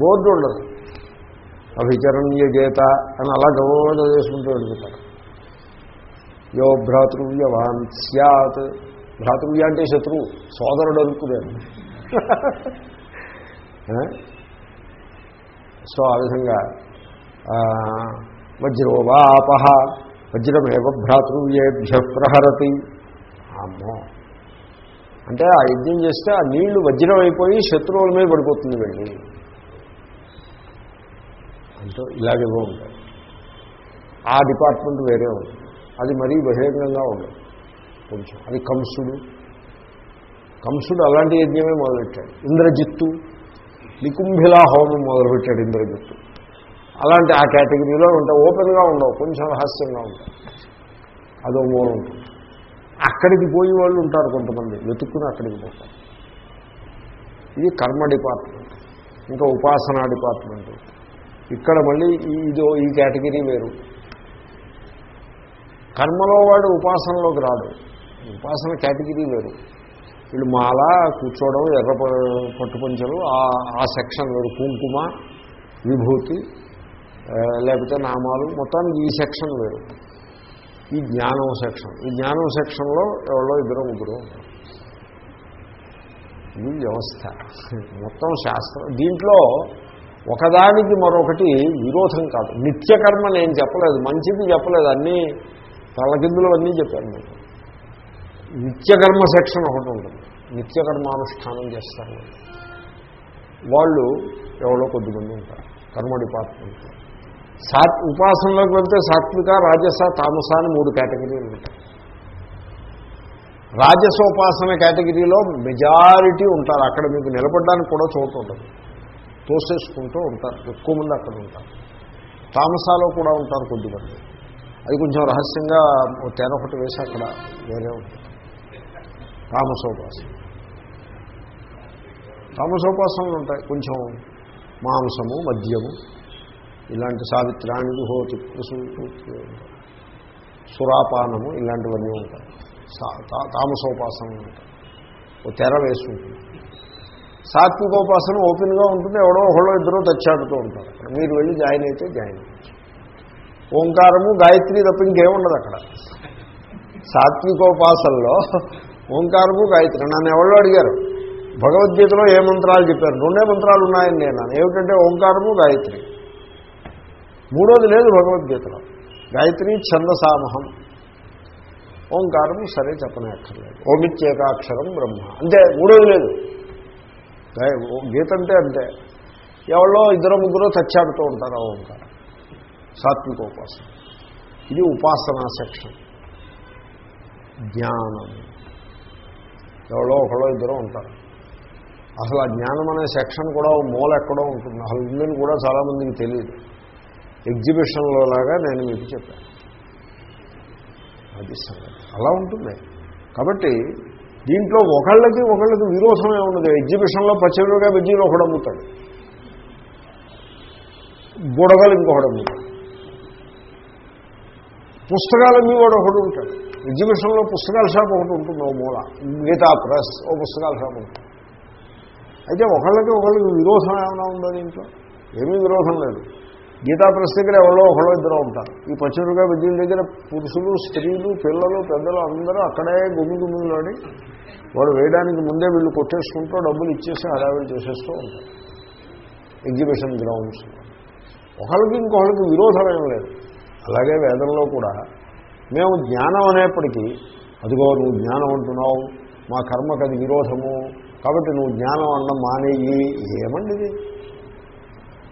బోర్డు ఉండదు. అభిచరణ్య గీత అని అలా గౌరవంగా చేసుకుంటూ వెళ్ళిపోతారు. యో భ్రాతృవ్యవాన్ సత్ భ్రాతృవ్య అంటే శత్రువు సోదరుడు అనుకునేది. సో ఆ విధంగా వజ్రోవాపహ వజ్రమేవ భ్రాతృవ్యేభ్య ప్రహరతి. అమ్మో! అంటే ఆ యజ్ఞం చేస్తే ఆ నీళ్ళు వజ్రం అయిపోయి శత్రువుల మీద పడిపోతుంది వెళ్ళి. డిపార్ట్మెంట్ ఇలాగేవో ఉంటాయి ఆ డిపార్ట్మెంట్ వేరే ఉంది. అది మరీ బహిరంగంగా ఉండదు కొంచెం. అది కంసుడు. కంసుడు అలాంటి యజ్ఞమే మొదలెట్టాడు ఇంద్రజిత్తు. నికుంభిలా హోమం మొదలుపెట్టాడు ఇంద్రజిత్తు. అలాంటి ఆ కేటగిరీలో ఉంటాయి ఓపెన్గా ఉండవు. కొంచెం రహస్యంగా ఉంటాయి. అదో మూలం ఉంటుంది. అక్కడికి పోయి వాళ్ళు ఉంటారు కొంతమంది. వెతుక్కుని అక్కడికి పోతారు. ఇది కర్మ డిపార్ట్మెంట్. ఇంకా ఉపాసనా డిపార్ట్మెంట్. ఇక్కడ మళ్ళీ ఇదో ఈ కేటగిరీ వేరు. కర్మలో వాడు ఉపాసనలోకి రాడు. ఉపాసన కేటగిరీ వేరు. వీళ్ళు మాల కూర్చోవడం ఎర్ర పట్టుపంచలు ఆ సెక్షన్ వేరు. కుంకుమ విభూతి లేకపోతే నామాలు. మొత్తానికి ఈ సెక్షన్ వేరు. ఈ జ్ఞానం సెక్షన్. ఈ జ్ఞానం సెక్షన్లో ఎవరో ఇద్దరు ముగ్గురు ఇది వ్యవస్థ. మొత్తం శాస్త్రం. దీంట్లో ఒకదానికి మరొకటి విరోధం కాదు. నిత్యకర్మ నేను చెప్పలేదు మంచిది చెప్పలేదు అన్నీ తలకిందులు అన్నీ చెప్పాను నేను నిత్యకర్మ సెక్షన్ ఒకటి ఉంటుంది. నిత్యకర్మానుష్ఠానం చేస్తారు. వాళ్ళు ఎవరో కొద్దిమంది ఉంటారు కర్మ డిపార్ట్మెంట్ సాత్ ఉపాసనలోకి వెళ్తే సాత్విక రాజస తామస అని మూడు కేటగిరీలు ఉంటాయి. రాజసోపాసన కేటగిరీలో మెజారిటీ ఉంటారు. అక్కడ మీకు నిలబడడానికి కూడా చోటు ఉంటుంది తోసేసుకుంటూ ఉంటారు ఎక్కువ మంది అక్కడ ఉంటారు. తామసాలో కూడా ఉంటారు కొద్దిమంది. అది కొంచెం రహస్యంగా తెర ఒకటి వేసి అక్కడ వేరే ఉంటుంది. తామసోపాసన. తామసోపాసనలు ఉంటాయి. కొంచెం మాంసము మద్యము ఇలాంటి సావిత్రాణి హోతి సురాపానము ఇలాంటివన్నీ ఉంటాయి. తామసోపాసనలు ఉంటాయి. ఓ తెర వేసి ఉంటుంది. సాత్వికోపాసన ఓపెన్గా ఉంటుంది ఎవడో ఒకళ్ళో ఇద్దరు తచ్చాడుతూ ఉంటారు. మీరు వెళ్ళి జాయిన్ అయితే జాయిన్ ఓంకారము గాయత్రి తప్ప ఇంకేముండదు అక్కడ. సాత్వికోపాసనలో ఓంకారము గాయత్రి. నన్ను ఎవరో అడిగారు భగవద్గీతలో ఏ మంత్రాలు చెప్పారు? రెండే మంత్రాలు ఉన్నాయని నేను ఏమిటంటే ఓంకారము గాయత్రి. మూడోది లేదు భగవద్గీతలో. గాయత్రి ఛందసామహం. ఓంకారము సరే చెప్పనే అక్కర్లేదు ఓమిత్యేకాక్షరం బ్రహ్మ. అంటే మూడోది లేదు. గీత అంటే అంతే. ఎవరో ఇద్దరు ముగ్గురు తచ్చాడుతూ ఉంటారు ఆ ఉంటారు. సాత్విక ఉపాసన. ఇది ఉపాసనా సెక్షన్. జ్ఞానం. ఎవరో ఒకళ్ళో ఇద్దరు ఉంటారు. అసలు ఆ జ్ఞానం అనే సెక్షన్ కూడా మూల ఎక్కడో ఉంటుంది. అసలు ఉందని కూడా చాలామందికి తెలియదు. ఎగ్జిబిషన్లో లాగా నేను మీకు చెప్పాను. అది సంగతి. అలా ఉంటుంది. కాబట్టి దీంట్లో ఒకళ్ళకి ఒకళ్ళకి విరోధమే ఉండదు. ఎగ్జిబిషన్లో పచ్చడిగా బజ్జీలు ఒకడు అమ్ముతాడు. బుడగలు ఇంకొకడు అమ్ముతాడు. పుస్తకాలు మీ కూడా ఒకడు ఉంటాడు. ఎగ్జిబిషన్లో పుస్తకాల షాప్ ఒకటి ఉంటుంది ఓ మూల. గీతా ప్రెస్ ఓ పుస్తకాల షాప్ ఉంటుంది. అయితే ఒకళ్ళకి ఒకళ్ళకి విరోధం ఏమైనా ఉందో దీంట్లో? ఏమీ విరోధం లేదు. గీతా ప్రశ్నకులు ఎవరో ఒకళ్ళో ఇద్దరు ఉంటారు. ఈ పచ్చిమిరగా విద్యుల దగ్గర పురుషులు స్త్రీలు పిల్లలు పెద్దలు అందరూ అక్కడే గుమ్మి గుమ్మిలోని వాడు వేయడానికి ముందే వీళ్ళు కొట్టేసుకుంటూ డబ్బులు ఇచ్చేసి హడావిడి చేసేస్తూ ఉంటారు. ఎగ్జిబిషన్ గ్రౌండ్స్ ఒకళ్ళకి ఇంకొకళ్ళకి విరోధం ఏం లేదు. అలాగే వేదంలో కూడా మేము జ్ఞానం అనేప్పటికీ అదిగో నువ్వు జ్ఞానం అంటున్నావు మా కర్మకు అది విరోధము కాబట్టి నువ్వు జ్ఞానం అన్నం మానేయి ఏమండి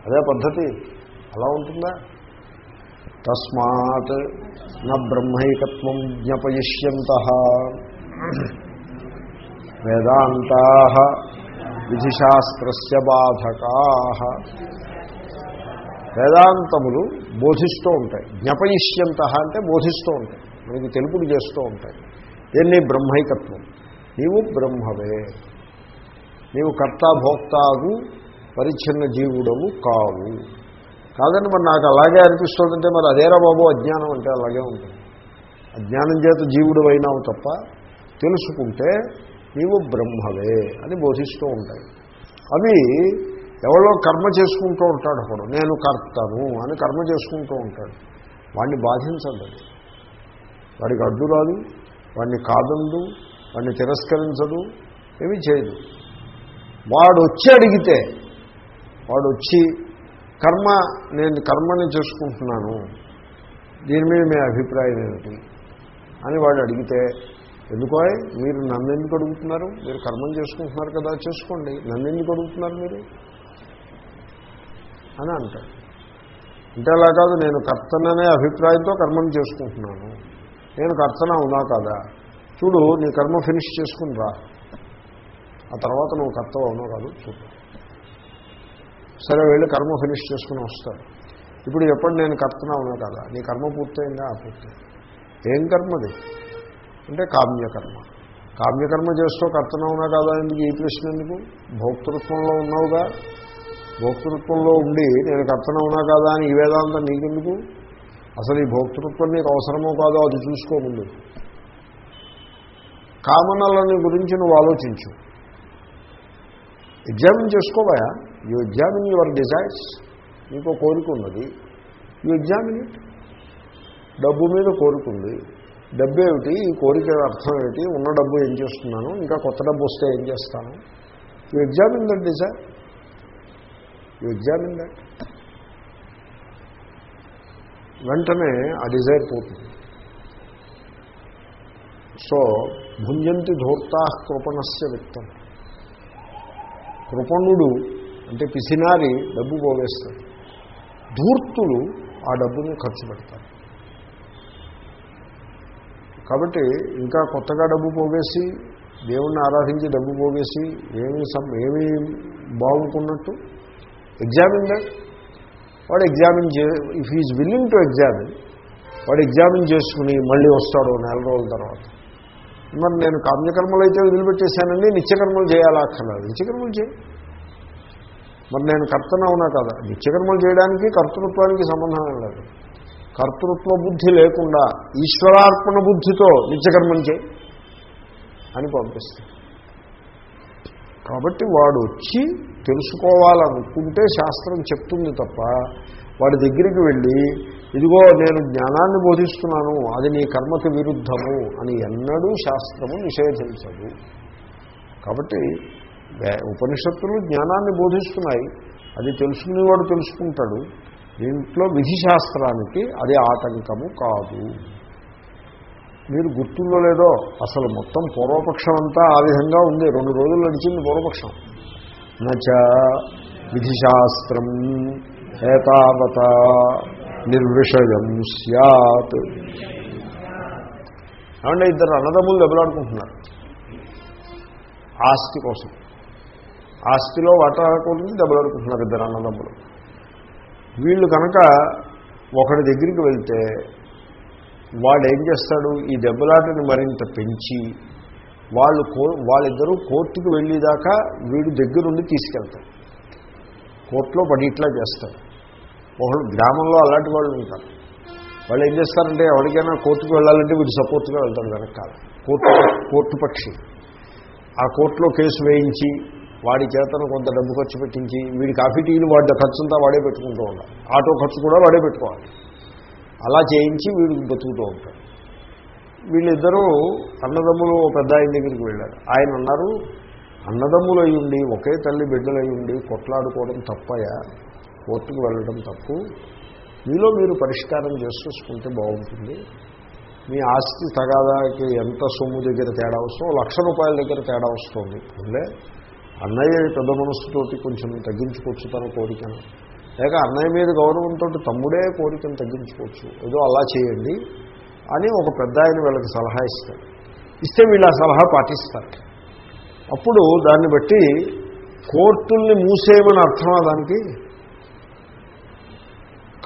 అదే పద్ధతి. అలా ఉంటుందా? తస్మాత్ నా బ్రహ్మైకత్వం జ్ఞపయిష్యంత. వేదాంతా విధిశాస్త్రస్య బాధకా. వేదాంతములు బోధిస్తూ ఉంటాయి. జ్ఞపయిష్యంత అంటే బోధిస్తూ ఉంటాయి. మనకి తెలుపుడు చేస్తూ ఉంటాయి. దీన్ని? బ్రహ్మైకత్వం. నీవు బ్రహ్మవే. నీవు కర్త భోక్తాగు పరిచ్ఛిన్న జీవుడవు కావు. కాదండి మరి నాకు అలాగే అనిపిస్తుందంటే మరి అదేరా బాబు అజ్ఞానం అంటే అలాగే ఉంటుంది. అజ్ఞానం చేత జీవుడు అయినావు తప్ప తెలుసుకుంటే నీవు బ్రహ్మవే అని బోధిస్తూ ఉంటాయి. అవి ఎవరో కర్మ చేసుకుంటూ ఉంటాడు అప్పుడు. నేను కర్తను అని కర్మ చేసుకుంటూ ఉంటాడు. వాడిని బాధించదు వాడికి అడ్డు రాదు వాడిని కాదందు వాడిని తిరస్కరించదు ఏమీ చేయదు. వాడు వచ్చి అడిగితే వాడు వచ్చి కర్మ నేను కర్మని చేసుకుంటున్నాను. దీని మీద మీ అభిప్రాయం ఏమిటి? అని వాడు అడిగితే ఎందుకో మీరు నన్ను ఎందుకు అడుగుతున్నారు? మీరు కర్మం చేసుకుంటున్నారు కదా చేసుకోండి. నన్ను ఎందుకు అడుగుతున్నారు మీరు? అని అంటాడు అంటే అలా కాదు నేను కర్తననే అభిప్రాయంతో కర్మం చేసుకుంటున్నాను. నేను కర్తన ఉన్నా కాదా? చూడు నీ కర్మ ఫినిష్ చేసుకుని రా. ఆ తర్వాత నువ్వు కర్త అవునో కాదు చూడు సరే వెళ్ళి కర్మ ఫినిష్ చేసుకుని వస్తాడు ఇప్పుడు చెప్పండి నేను కర్తన ఉన్నా కదా నీ కర్మ పూర్తయిందా? ఆ పూర్తయింది ఏం కర్మది? అంటే కామ్యకర్మ. కామ్యకర్మ చేస్తూ కర్తన ఉన్నా కాదా? ఎందుకు ఈ ప్రశ్న ఎందుకు? భోక్తృత్వంలో ఉన్నావుగా? భోక్తృత్వంలో ఉండి నేను కర్తన ఉన్నా కాదా అని ఈ వేదాంతం నీకెందుకు? అసలు ఈ భోక్తృత్వం నీకు అవసరమో కాదో అది చూసుకోముందు కామనలని గురించి నువ్వు ఆలోచించు. ఎగ్జామిన్ చేసుకోవయా? యూ ఎగ్జామిన్ యువర్ డిజైర్స్ ఇంకో కోరిక ఉన్నది. యూ ఎగ్జామిన్ ఇట్ డబ్బు మీద కోరుకుంది డబ్బు ఏమిటి? ఈ కోరిక అర్థం ఏమిటి? ఉన్న డబ్బు ఏం చేస్తున్నాను? ఇంకా కొత్త డబ్బు వస్తే ఏం చేస్తాను? You examine that desire you examine that వెంటనే ఆ డిజైర్ పోతుంది. సో భుంజంతి ధూర్తా కృపణస్య విత్తం. కృపణుడు అంటే పిసినారి డబ్బు పోగేస్తారు. ధూర్తులు ఆ డబ్బుని ఖర్చు పెడతారు. కాబట్టి ఇంకా కొత్తగా డబ్బు పోగేసి దేవుణ్ణి ఆరాధించి డబ్బు పోగేసి ఏమి సం ఏమి బాగుకున్నట్టు ఎగ్జామిన్ దట్ వాడు ఎగ్జామిన్ చే if is willing to examine వాడు ఎగ్జామిన్ చేసుకుని మళ్ళీ వస్తాడు నెల రోజుల తర్వాత. మరి నేను కామ్యకర్మలు అయితే వదిలిపెట్టేశానండి నిత్యకర్మలు చేయాలా అక్కర్లేదు. నిత్యకర్మలు చేయి. మరి నేను కర్తన అవునా కదా? నిత్యకర్మలు చేయడానికి కర్తృత్వానికి సంబంధం లేదు. కర్తృత్వ బుద్ధి లేకుండా ఈశ్వరార్పణ బుద్ధితో నిత్యకర్మం చేయి అని పంపిస్తాడు కాబట్టి వాడు వచ్చి తెలుసుకోవాలనుకుంటే శాస్త్రం చెప్తుంది తప్ప వాడి దగ్గరికి వెళ్ళి ఇదిగో నేను జ్ఞానాన్ని బోధిస్తున్నాను అది నీ కర్మకి విరుద్ధము అని ఎన్నడూ శాస్త్రము నిషేధించదు. కాబట్టి ఉపనిషత్తులు జ్ఞానాన్ని బోధిస్తున్నాయి. అది తెలుసుకునేవాడు తెలుసుకుంటాడు. దీంట్లో విధి శాస్త్రానికి అది ఆటంకము కాదు. మీరు గుర్తుందో లేదో అసలు మొత్తం పూర్వపక్షం అంతా ఆ విధంగా ఉంది. రెండు రోజులు నడిచింది పూర్వపక్షం. నచ విధిశాస్త్రం ఏతావత నిర్విషయం సత్ ఏమంటే ఇద్దరు అన్నదమ్ములు దెబ్బలాడుకుంటున్నారు. ఆస్తి కోసం. ఆస్తిలో వాటా గురించి అడుగుతున్నారు ఇద్దరు అన్నదమ్ములు వీళ్ళు కనుక ఒకడి దగ్గరికి వెళ్తే వాడు ఏం చేస్తాడు? ఈ దెబ్బలాటని మరింత పెంచి వాళ్ళు కో వాళ్ళిద్దరూ కోర్టుకు వెళ్ళేదాకా వీడు దగ్గరుండి తీసుకెళ్తాడు. కోర్టులో పడి ఇట్లా చేస్తాడు. ఒకళ్ళు గ్రామంలో అలాంటి వాళ్ళు ఉంటారు. వాళ్ళు ఏం చేస్తారంటే ఎవరికైనా కోర్టుకు వెళ్ళాలంటే వీడు సపోర్ట్గా వెళ్తాడు వెనకాల. కోర్టు కోర్టు పక్షి. ఆ కోర్టులో కేసు వేయించి వాడి చేతను కొంత డబ్బు ఖర్చు పెట్టించి వీడి కాఫీ టీలు వాడి ఖర్చుంతా వాడే పెట్టుకుంటూ ఉండాలి. ఆటో ఖర్చు కూడా వాడే పెట్టుకోవాలి. అలా చేయించి వీడు బతుకుతూ ఉంటాడు. వీళ్ళిద్దరూ అన్నదమ్ములు ఒక పెద్ద ఆయన దగ్గరికి వెళ్ళారు. ఆయన అన్నారు అన్నదమ్ములు ఉండి ఒకే తల్లి బిడ్డలు ఉండి కొట్లాడుకోవడం తప్పయా? కోర్టుకు వెళ్ళడం తప్పు. మీలో మీరు పరిష్కారం చేసుకుంటే బాగుంటుంది. మీ ఆస్తి తగాదాకి ఎంత సొమ్ము దగ్గర తేడా వస్తుందో లక్ష రూపాయల దగ్గర తేడా వస్తుంది. అన్నయ్య పెద్ద మనస్సుతోటి కొంచెం తగ్గించుకోవచ్చు తన కోరికను. లేక అన్నయ్య మీద గౌరవంతో తమ్ముడే కోరికను తగ్గించుకోవచ్చు. ఏదో అలా చేయండి అని ఒక పెద్ద ఆయన వీళ్ళకి సలహా ఇస్తారు. ఇస్తే వీళ్ళు ఆ సలహా పాటిస్తారు. అప్పుడు దాన్ని బట్టి కోర్టుల్ని మూసేయమని అర్థమా దానికి?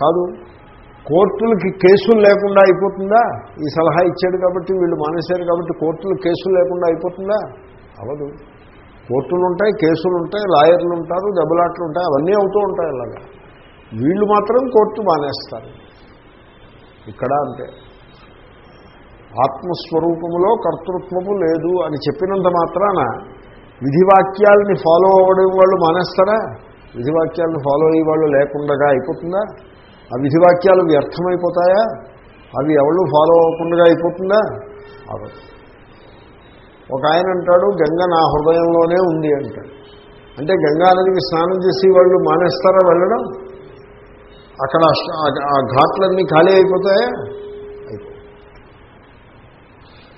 కాదు. కోర్టులకి కేసులు లేకుండా అయిపోతుందా? ఈ సలహా ఇచ్చాడు కాబట్టి వీళ్ళు మానేశారు కాబట్టి కోర్టులు కేసులు లేకుండా అయిపోతుందా? అవదు కోర్టులు ఉంటాయి కేసులు ఉంటాయి లాయర్లు ఉంటారు దెబ్బలాట్లు ఉంటాయి అవన్నీ అవుతూ ఉంటాయి అలాగా. వీళ్ళు మాత్రం కోర్టు మానేస్తారు. ఇక్కడ అంతే. ఆత్మస్వరూపములో కర్తృత్వము లేదు అని చెప్పినంత మాత్రాన విధివాక్యాలని ఫాలో అవ్వడం వాళ్ళు మానేస్తారా? విధివాక్యాలను ఫాలో అయ్యే వాళ్ళు లేకుండా అయిపోతుందా? ఆ విధివాక్యాలు వ్యర్థమైపోతాయా? అవి ఎవళ్ళు ఫాలో అవ్వకుండా అయిపోతుందా? అవ్వదు ఒక ఆయన అంటాడు గంగ నా హృదయంలోనే ఉంది అంటాడు. అంటే గంగా నదికి స్నానం చేసి వాళ్ళు మానేస్తారా వెళ్ళడం? అక్కడ ఆ ఘాట్లన్నీ ఖాళీ అయిపోతాయా?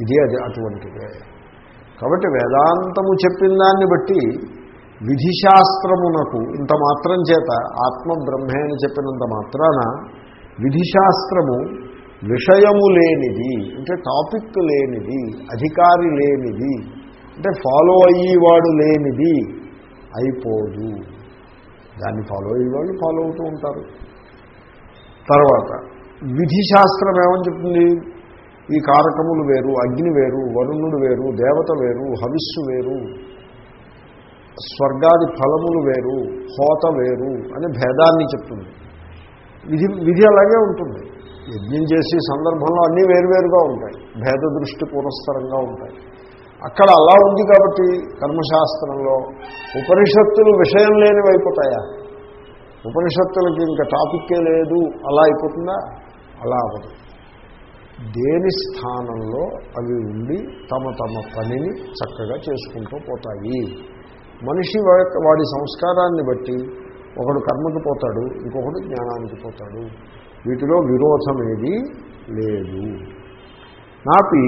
ఇది అది అటువంటిదే. కాబట్టి వేదాంతము చెప్పిన దాన్ని బట్టి విధిశాస్త్రమునకు ఇంత మాత్రం చేత ఆత్మ బ్రహ్మే అని చెప్పినంత మాత్రాన విధిశాస్త్రము విషయము లేనిది అంటే టాపిక్ లేనిది అధికారి లేనిది అంటే ఫాలో అయ్యేవాడు లేనిది అయిపోదు. దాన్ని ఫాలో అయ్యేవాళ్ళు ఫాలో అవుతూ ఉంటారు. తర్వాత విధి శాస్త్రం ఏమని చెప్తుంది? ఈ కారకములు వేరు అగ్ని వేరు వరుణుడు వేరు దేవత వేరు హవిస్సు వేరు స్వర్గాది ఫలములు వేరు హోత వేరు అనే భేదాన్ని చెప్తుంది. విధి విధి అలాగే ఉంటుంది. యజ్ఞం చేసే సందర్భంలో అన్నీ వేరువేరుగా ఉంటాయి. భేద దృష్టి పురస్సరంగా ఉంటాయి. అక్కడ అలా ఉంది కాబట్టి కర్మశాస్త్రంలో ఉపనిషత్తులు విషయం లేనివి అయిపోతాయా ఉపనిషత్తులకి ఇంకా టాపిక్కే లేదు. అలా అయిపోతుందా? అలా అవ్వదు. దేని స్థానంలో అవి ఉండి తమ తమ పనిని చక్కగా చేసుకుంటూ పోతాయి? మనిషి వాడి సంస్కారాన్ని బట్టి ఒకడు కర్మకి పోతాడు ఇంకొకడు జ్ఞానానికి పోతాడు. వీటిలో విరోధమేది లేదు. నాపి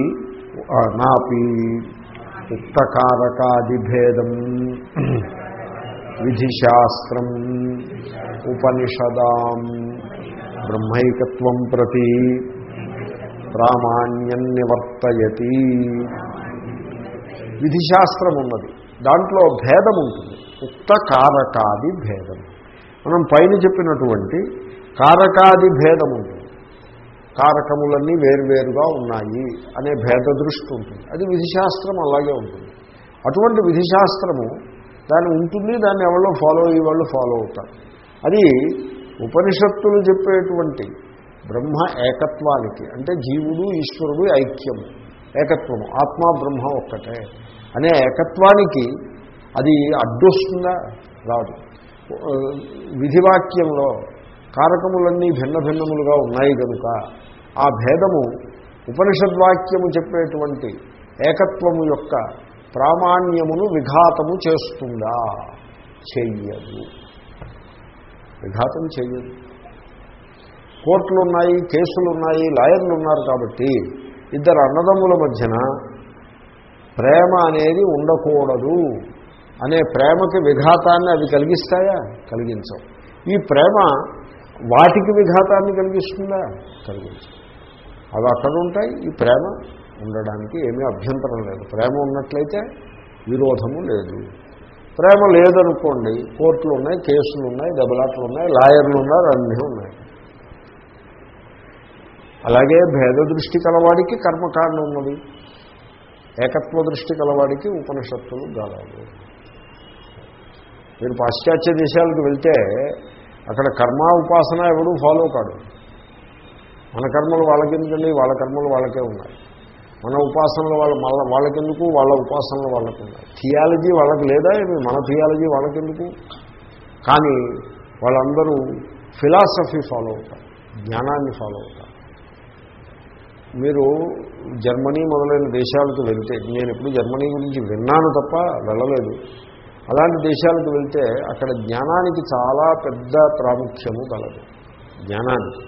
నాపి ఉక్తకారకాదిభేదం విధిశాస్త్రం ఉపనిషదాం బ్రహ్మైకత్వం ప్రతి ప్రామాణ్యం నివర్తయతి. విధిశాస్త్రం ఉన్నది. దాంట్లో భేదం ఉంటుంది. ఉక్త కారకాది భేదం మనం పైన చెప్పినటువంటి కారకాది భేదం ఉంటుంది కారకములన్నీ వేరువేరుగా ఉన్నాయి అనే భేద దృష్టి ఉంటుంది అది విధిశాస్త్రం అలాగే ఉంటుంది. అటువంటి విధిశాస్త్రము దాన్ని ఉంటుంది దాన్ని ఎవరో ఫాలో అయ్యే వాళ్ళు ఫాలో అవుతారు. అది ఉపనిషత్తులు చెప్పేటువంటి బ్రహ్మ ఏకత్వానికి అంటే జీవుడు ఈశ్వరుడు ఐక్యము ఏకత్వము ఆత్మ బ్రహ్మ ఒక్కటే అనే ఏకత్వానికి అది అడ్డొస్తుందా? రాదు. విధివాక్యంలో కారకములన్నీ భిన్న భిన్నములుగా ఉన్నాయి కనుక ఆ భేదము ఉపనిషద్వాక్యము చెప్పేటువంటి ఏకత్వము యొక్క ప్రామాణ్యమును విఘాతము చేస్తుందా? చెయ్యదు. విఘాతం చెయ్యదు. కోర్టులు ఉన్నాయి కేసులు ఉన్నాయి లాయర్లు ఉన్నారు కాబట్టి ఇద్దరు అన్నదమ్ముల మధ్యన ప్రేమ అనేది ఉండకూడదు అనే ప్రేమకి విఘాతాన్ని అవి కలిగిస్తాయా? కలిగించవు. ఈ ప్రేమ వాటికి విఘాతాన్ని కలిగిస్తుందా? కలిగించవు అవి అక్కడ ఉంటాయి ఈ ప్రేమ ఉండడానికి ఏమీ అభ్యంతరం లేదు. ప్రేమ ఉన్నట్లయితే విరోధము లేదు. ప్రేమ లేదనుకోండి కోర్టులు ఉన్నాయి కేసులు ఉన్నాయి దెబ్బలాట్లు ఉన్నాయి లాయర్లు ఉన్నారు అన్నీ ఉన్నాయి. అలాగే భేద దృష్టి కలవాడికి కర్మకాండ ఉన్నది. ఏకత్వ దృష్టి కలవాడికి ఉపనిషత్తులు గలవు మీరు పాశ్చాత్య దేశాలకు వెళ్తే అక్కడ కర్మ ఉపాసన ఎవడూ ఫాలో కాడు. మన కర్మలు వాళ్ళకెందుకండి? వాళ్ళ కర్మలు వాళ్ళకే ఉన్నాయి. మన ఉపాసనలు వాళ్ళ మళ్ళ వాళ్ళకెందుకు? వాళ్ళ ఉపాసనలు వాళ్ళకు ఉన్నాయి. థియాలజీ వాళ్ళకి లేదా ఏమి? మన థియాలజీ వాళ్ళకెందుకు? కానీ వాళ్ళందరూ ఫిలాసఫీ ఫాలో అవుతారు. జ్ఞానాన్ని ఫాలో అవుతారు. మీరు జర్మనీ మొదలైన దేశాలకు వెళ్తే నేను ఎప్పుడు జర్మనీ గురించి విన్నాను తప్ప వెళ్ళలేదు. అలాంటి దేశాలకు వెళ్తే అక్కడ జ్ఞానానికి చాలా పెద్ద ప్రాముఖ్యము కలదు జ్ఞానానికి.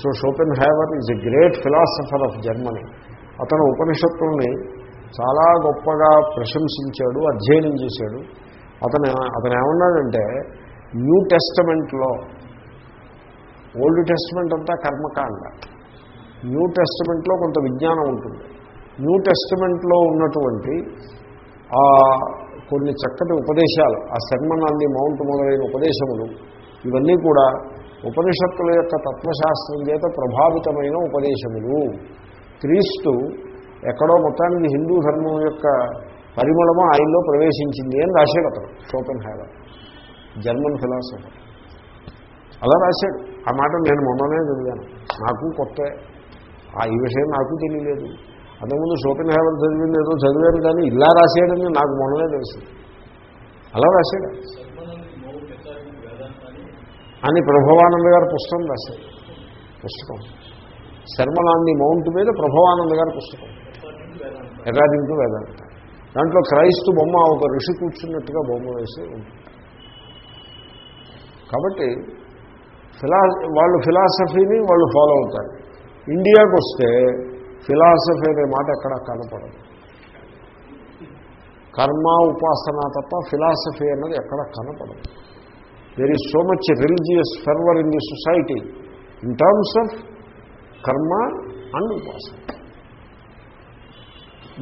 So Schopenhauer is a great philosopher of Germany. అతను ఉపనిషత్తుల్ని చాలా గొప్పగా ప్రశంసించాడు అధ్యయనం చేశాడు. అతను అతను ఏమన్నాడంటే న్యూ టెస్టమెంట్లో ఓల్డ్ టెస్టమెంట్ అంతా కర్మకాండ న్యూ టెస్టమెంట్లో కొంత విజ్ఞానం ఉంటుంది. న్యూ టెస్టమెంట్లో ఉన్నటువంటి ఆ కొన్ని చక్కటి ఉపదేశాలు ఆ శర్మన్ అన్ని మౌంట్ మొదలైన ఉపదేశములు ఇవన్నీ కూడా ఉపనిషత్తుల యొక్క తత్వశాస్త్రం చేత ప్రభావితమైన ఉపదేశములు. క్రీస్తు ఎక్కడో మొత్తానికి హిందూ ధర్మం యొక్క పరిమళము ఆయనలో ప్రవేశించింది అని రాశాడు అతను షోపెన్ హ్యావర్ జర్మన్ ఫిలాసఫర్. అలా రాశాడు. ఆ మాట నేను మొన్ననే చదివాను. నాకు కొత్త. ఆ ఈ విషయం నాకు తెలియలేదు. అంతకుముందు షోపెన్ హ్యావర్ చదివింది ఏదో చదివాను కానీ ఇలా రాశాడని నాకు మొన్ననే తెలుసు. అలా రాశాడు. అని ప్రభవానంద గారి పుస్తకం రాశారు. పుస్తకం. శర్మలాంది మౌంట్ మీద ప్రభవానంద గారి పుస్తకం. According to Vedanta. దాంట్లో క్రైస్తు బొమ్మ ఒక ఋషి కూర్చున్నట్టుగా బొమ్మ వేసి కాబట్టి ఫిలా వాళ్ళు ఫిలాసఫీని వాళ్ళు ఫాలో అవుతారు. ఇండియాకు వస్తే ఫిలాసఫీ అనే మాట ఎక్కడ కనపడదు. కర్మ ఉపాసన తప్ప ఫిలాసఫీ అన్నది ఎక్కడ కనపడదు. There is so much religious fervour in the society in terms of karma and upasana.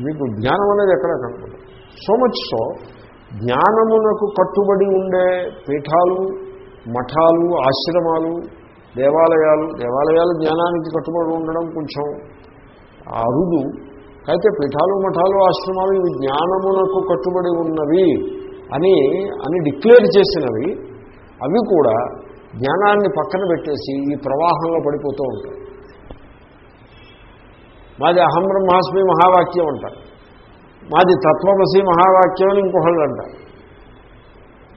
మీకు జ్ఞానం అనేది ఎక్కడ కనపడదు. సో మచ్ సో జ్ఞానమునకు కట్టుబడి ఉండే పీఠాలు మఠాలు ఆశ్రమాలు దేవాలయాలు దేవాలయాలు జ్ఞానానికి కట్టుబడి ఉండడం కొంచెం అరుదు అయితే పీఠాలు మఠాలు ఆశ్రమాలు ఇవి జ్ఞానమునకు కట్టుబడి ఉన్నవి అని అని డిక్లేర్ చేసినవి అవి కూడా జ్ఞానాన్ని పక్కన పెట్టేసి ఈ ప్రవాహంలో పడిపోతూ ఉంటాయి. మాది అహం బ్రహ్మాస్మి మహావాక్యం అంటారు మాది తత్వమసి మహావాక్యం అని ఇంకొకళ్ళు అంటారు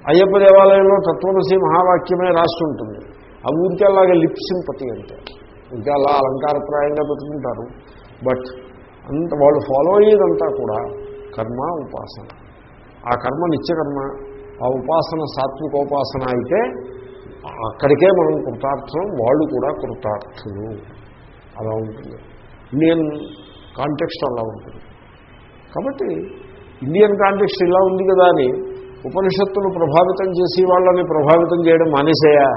అయ్యప్ప దేవాలయంలో తత్వమసి మహావాక్యమే రాసి ఉంటుంది. ఆ ఊరికే అలాగే లిప్ సింపతి అంటే. ఇంకా అలా అలంకారప్రాయంగా పెట్టుకుంటారు. బట్ అంత వాళ్ళు ఫాలో అయ్యేదంతా కూడా కర్మ ఉపాసన. ఆ కర్మ నిత్యకర్మ ఆ ఉపాసన సాత్వికోపాసన అయితే అక్కడికే మనం కృతార్థం వాళ్ళు కూడా కృతార్థులు. అలా ఉంటుంది. ఇండియన్ కాంటెక్స్ట్ అలా ఉంటుంది. కాబట్టి ఇండియన్ కాంటెక్స్ట్ ఇలా ఉంది కదా అని ఉపనిషత్తులు ప్రభావితం చేసి వాళ్ళని ప్రభావితం చేయడం మానేసేయా?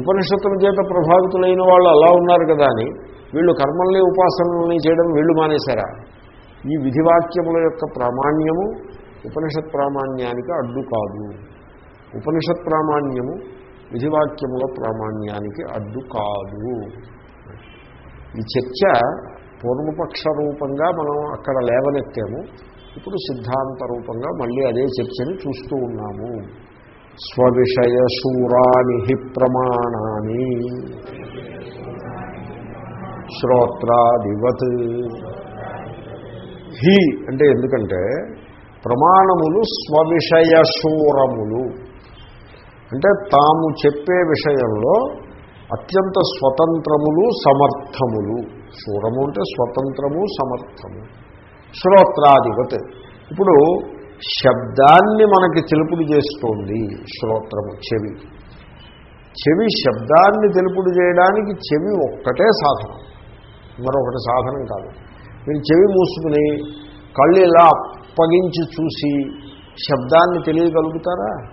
ఉపనిషత్తుల చేత ప్రభావితులైన వాళ్ళు అలా ఉన్నారు కదా అని వీళ్ళు కర్మల్ని ఉపాసనల్ని చేయడం వీళ్ళు మానేశారా? ఈ విధివాక్యముల యొక్క ప్రామాణ్యము ఉపనిషత్ ప్రామాణ్యానికి అడ్డు కాదు. ఉపనిషత్ ప్రామాణ్యము విధివాక్యముల ప్రామాణ్యానికి అడ్డు కాదు. ఈ చర్చ పూర్వపక్ష రూపంగా మనం అక్కడ లేవనెత్తాము. ఇప్పుడు సిద్ధాంత రూపంగా మళ్ళీ అదే చర్చని చూస్తూ ఉన్నాము. స్వవిషయ శూరాని హి ప్రమాణాన్ని శ్రోత్రాదివత్. హి అంటే ఎందుకంటే ప్రమాణములు స్వవిషయశూరములు. అంటే తాము చెప్పే విషయంలో అత్యంత స్వతంత్రములు సమర్థములు. శూరము అంటే స్వతంత్రము సమర్థము. శ్రోత్రాధిపతి ఇప్పుడు శబ్దాన్ని మనకి తెలుపుడు చేస్తోంది శ్రోత్రము చెవి. చెవి శబ్దాన్ని తెలుపుడు చేయడానికి చెవి ఒక్కటే సాధనం. మరొకటి సాధనం కాదు. మీరు చెవి మూసుకుని కళ్ళు ఇలా అప్పగించి చూసి శబ్దాన్ని తెలియగలుగుతారా?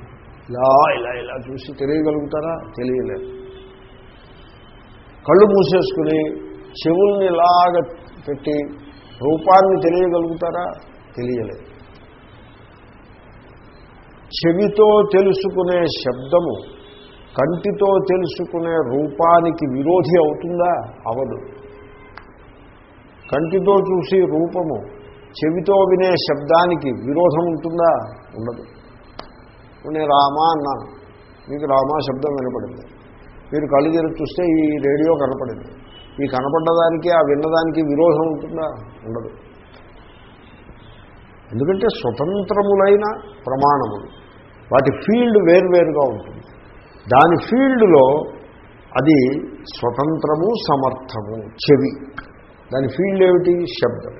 ఇలా ఇలా ఇలా చూసి తెలియగలుగుతారా? తెలియలేదు. కళ్ళు మూసేసుకుని చెవుల్ని ఇలాగ పెట్టి రూపాన్ని తెలియగలుగుతారా? తెలియలేదు. చెవితో తెలుసుకునే శబ్దము కంటితో తెలుసుకునే రూపానికి విరోధి అవుతుందా? అవదు. కంటితో చూసి రూపము చెవితో వినే శబ్దానికి విరోధం ఉంటుందా? ఉండదు. నేను రామా అన్నాను మీకు రామా శబ్దం వినపడింది. మీరు కళ్ళు తెరిచి చూస్తే ఈ రేడియో కనపడింది. ఈ కనపడ్డదానికి ఆ విన్నదానికి విరోధం ఉంటుందా? ఉండదు. ఎందుకంటే స్వతంత్రములైన ప్రమాణములు. వాటి ఫీల్డ్ వేరువేరుగా ఉంటుంది. దాని ఫీల్డ్లో అది స్వతంత్రము సమర్థము చెవి. దాని ఫీల్డ్ ఏమిటి? శబ్దం.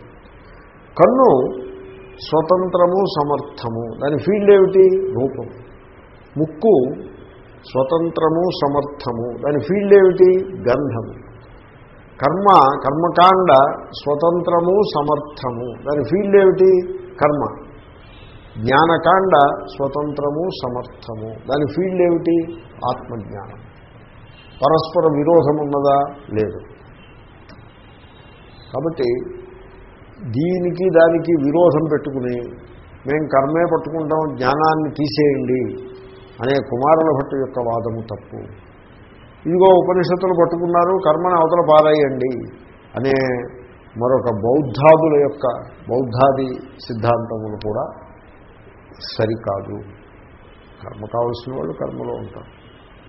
కన్ను స్వతంత్రము సమర్థము. దాని ఫీల్డ్ ఏమిటి? రూపం. ముక్కు స్వతంత్రము సమర్థము. దాని ఫీల్డ్ ఏమిటి? గంధము. కర్మ కర్మకాండ స్వతంత్రము సమర్థము. దాని ఫీల్డ్ ఏమిటి? కర్మ. జ్ఞానకాండ స్వతంత్రము సమర్థము. దాని ఫీల్డ్ ఏమిటి? ఆత్మజ్ఞానం. పరస్పర విరోధం ఉన్నదా లేదు. కాబట్టి దీనికి దానికి విరోధం పెట్టుకుని మేము కర్మే పట్టుకుంటాం జ్ఞానాన్ని తీసేయండి అనే కుమారుల భట్టు యొక్క వాదము తప్పు. ఇదిగో ఉపనిషత్తులు పట్టుకున్నారు కర్మని అవతల పారాయండి అనే మరొక బౌద్ధాదుల యొక్క బౌద్ధాది సిద్ధాంతములు కూడా సరికాదు. కర్మ కావలసిన వాళ్ళు కర్మలో ఉంటారు.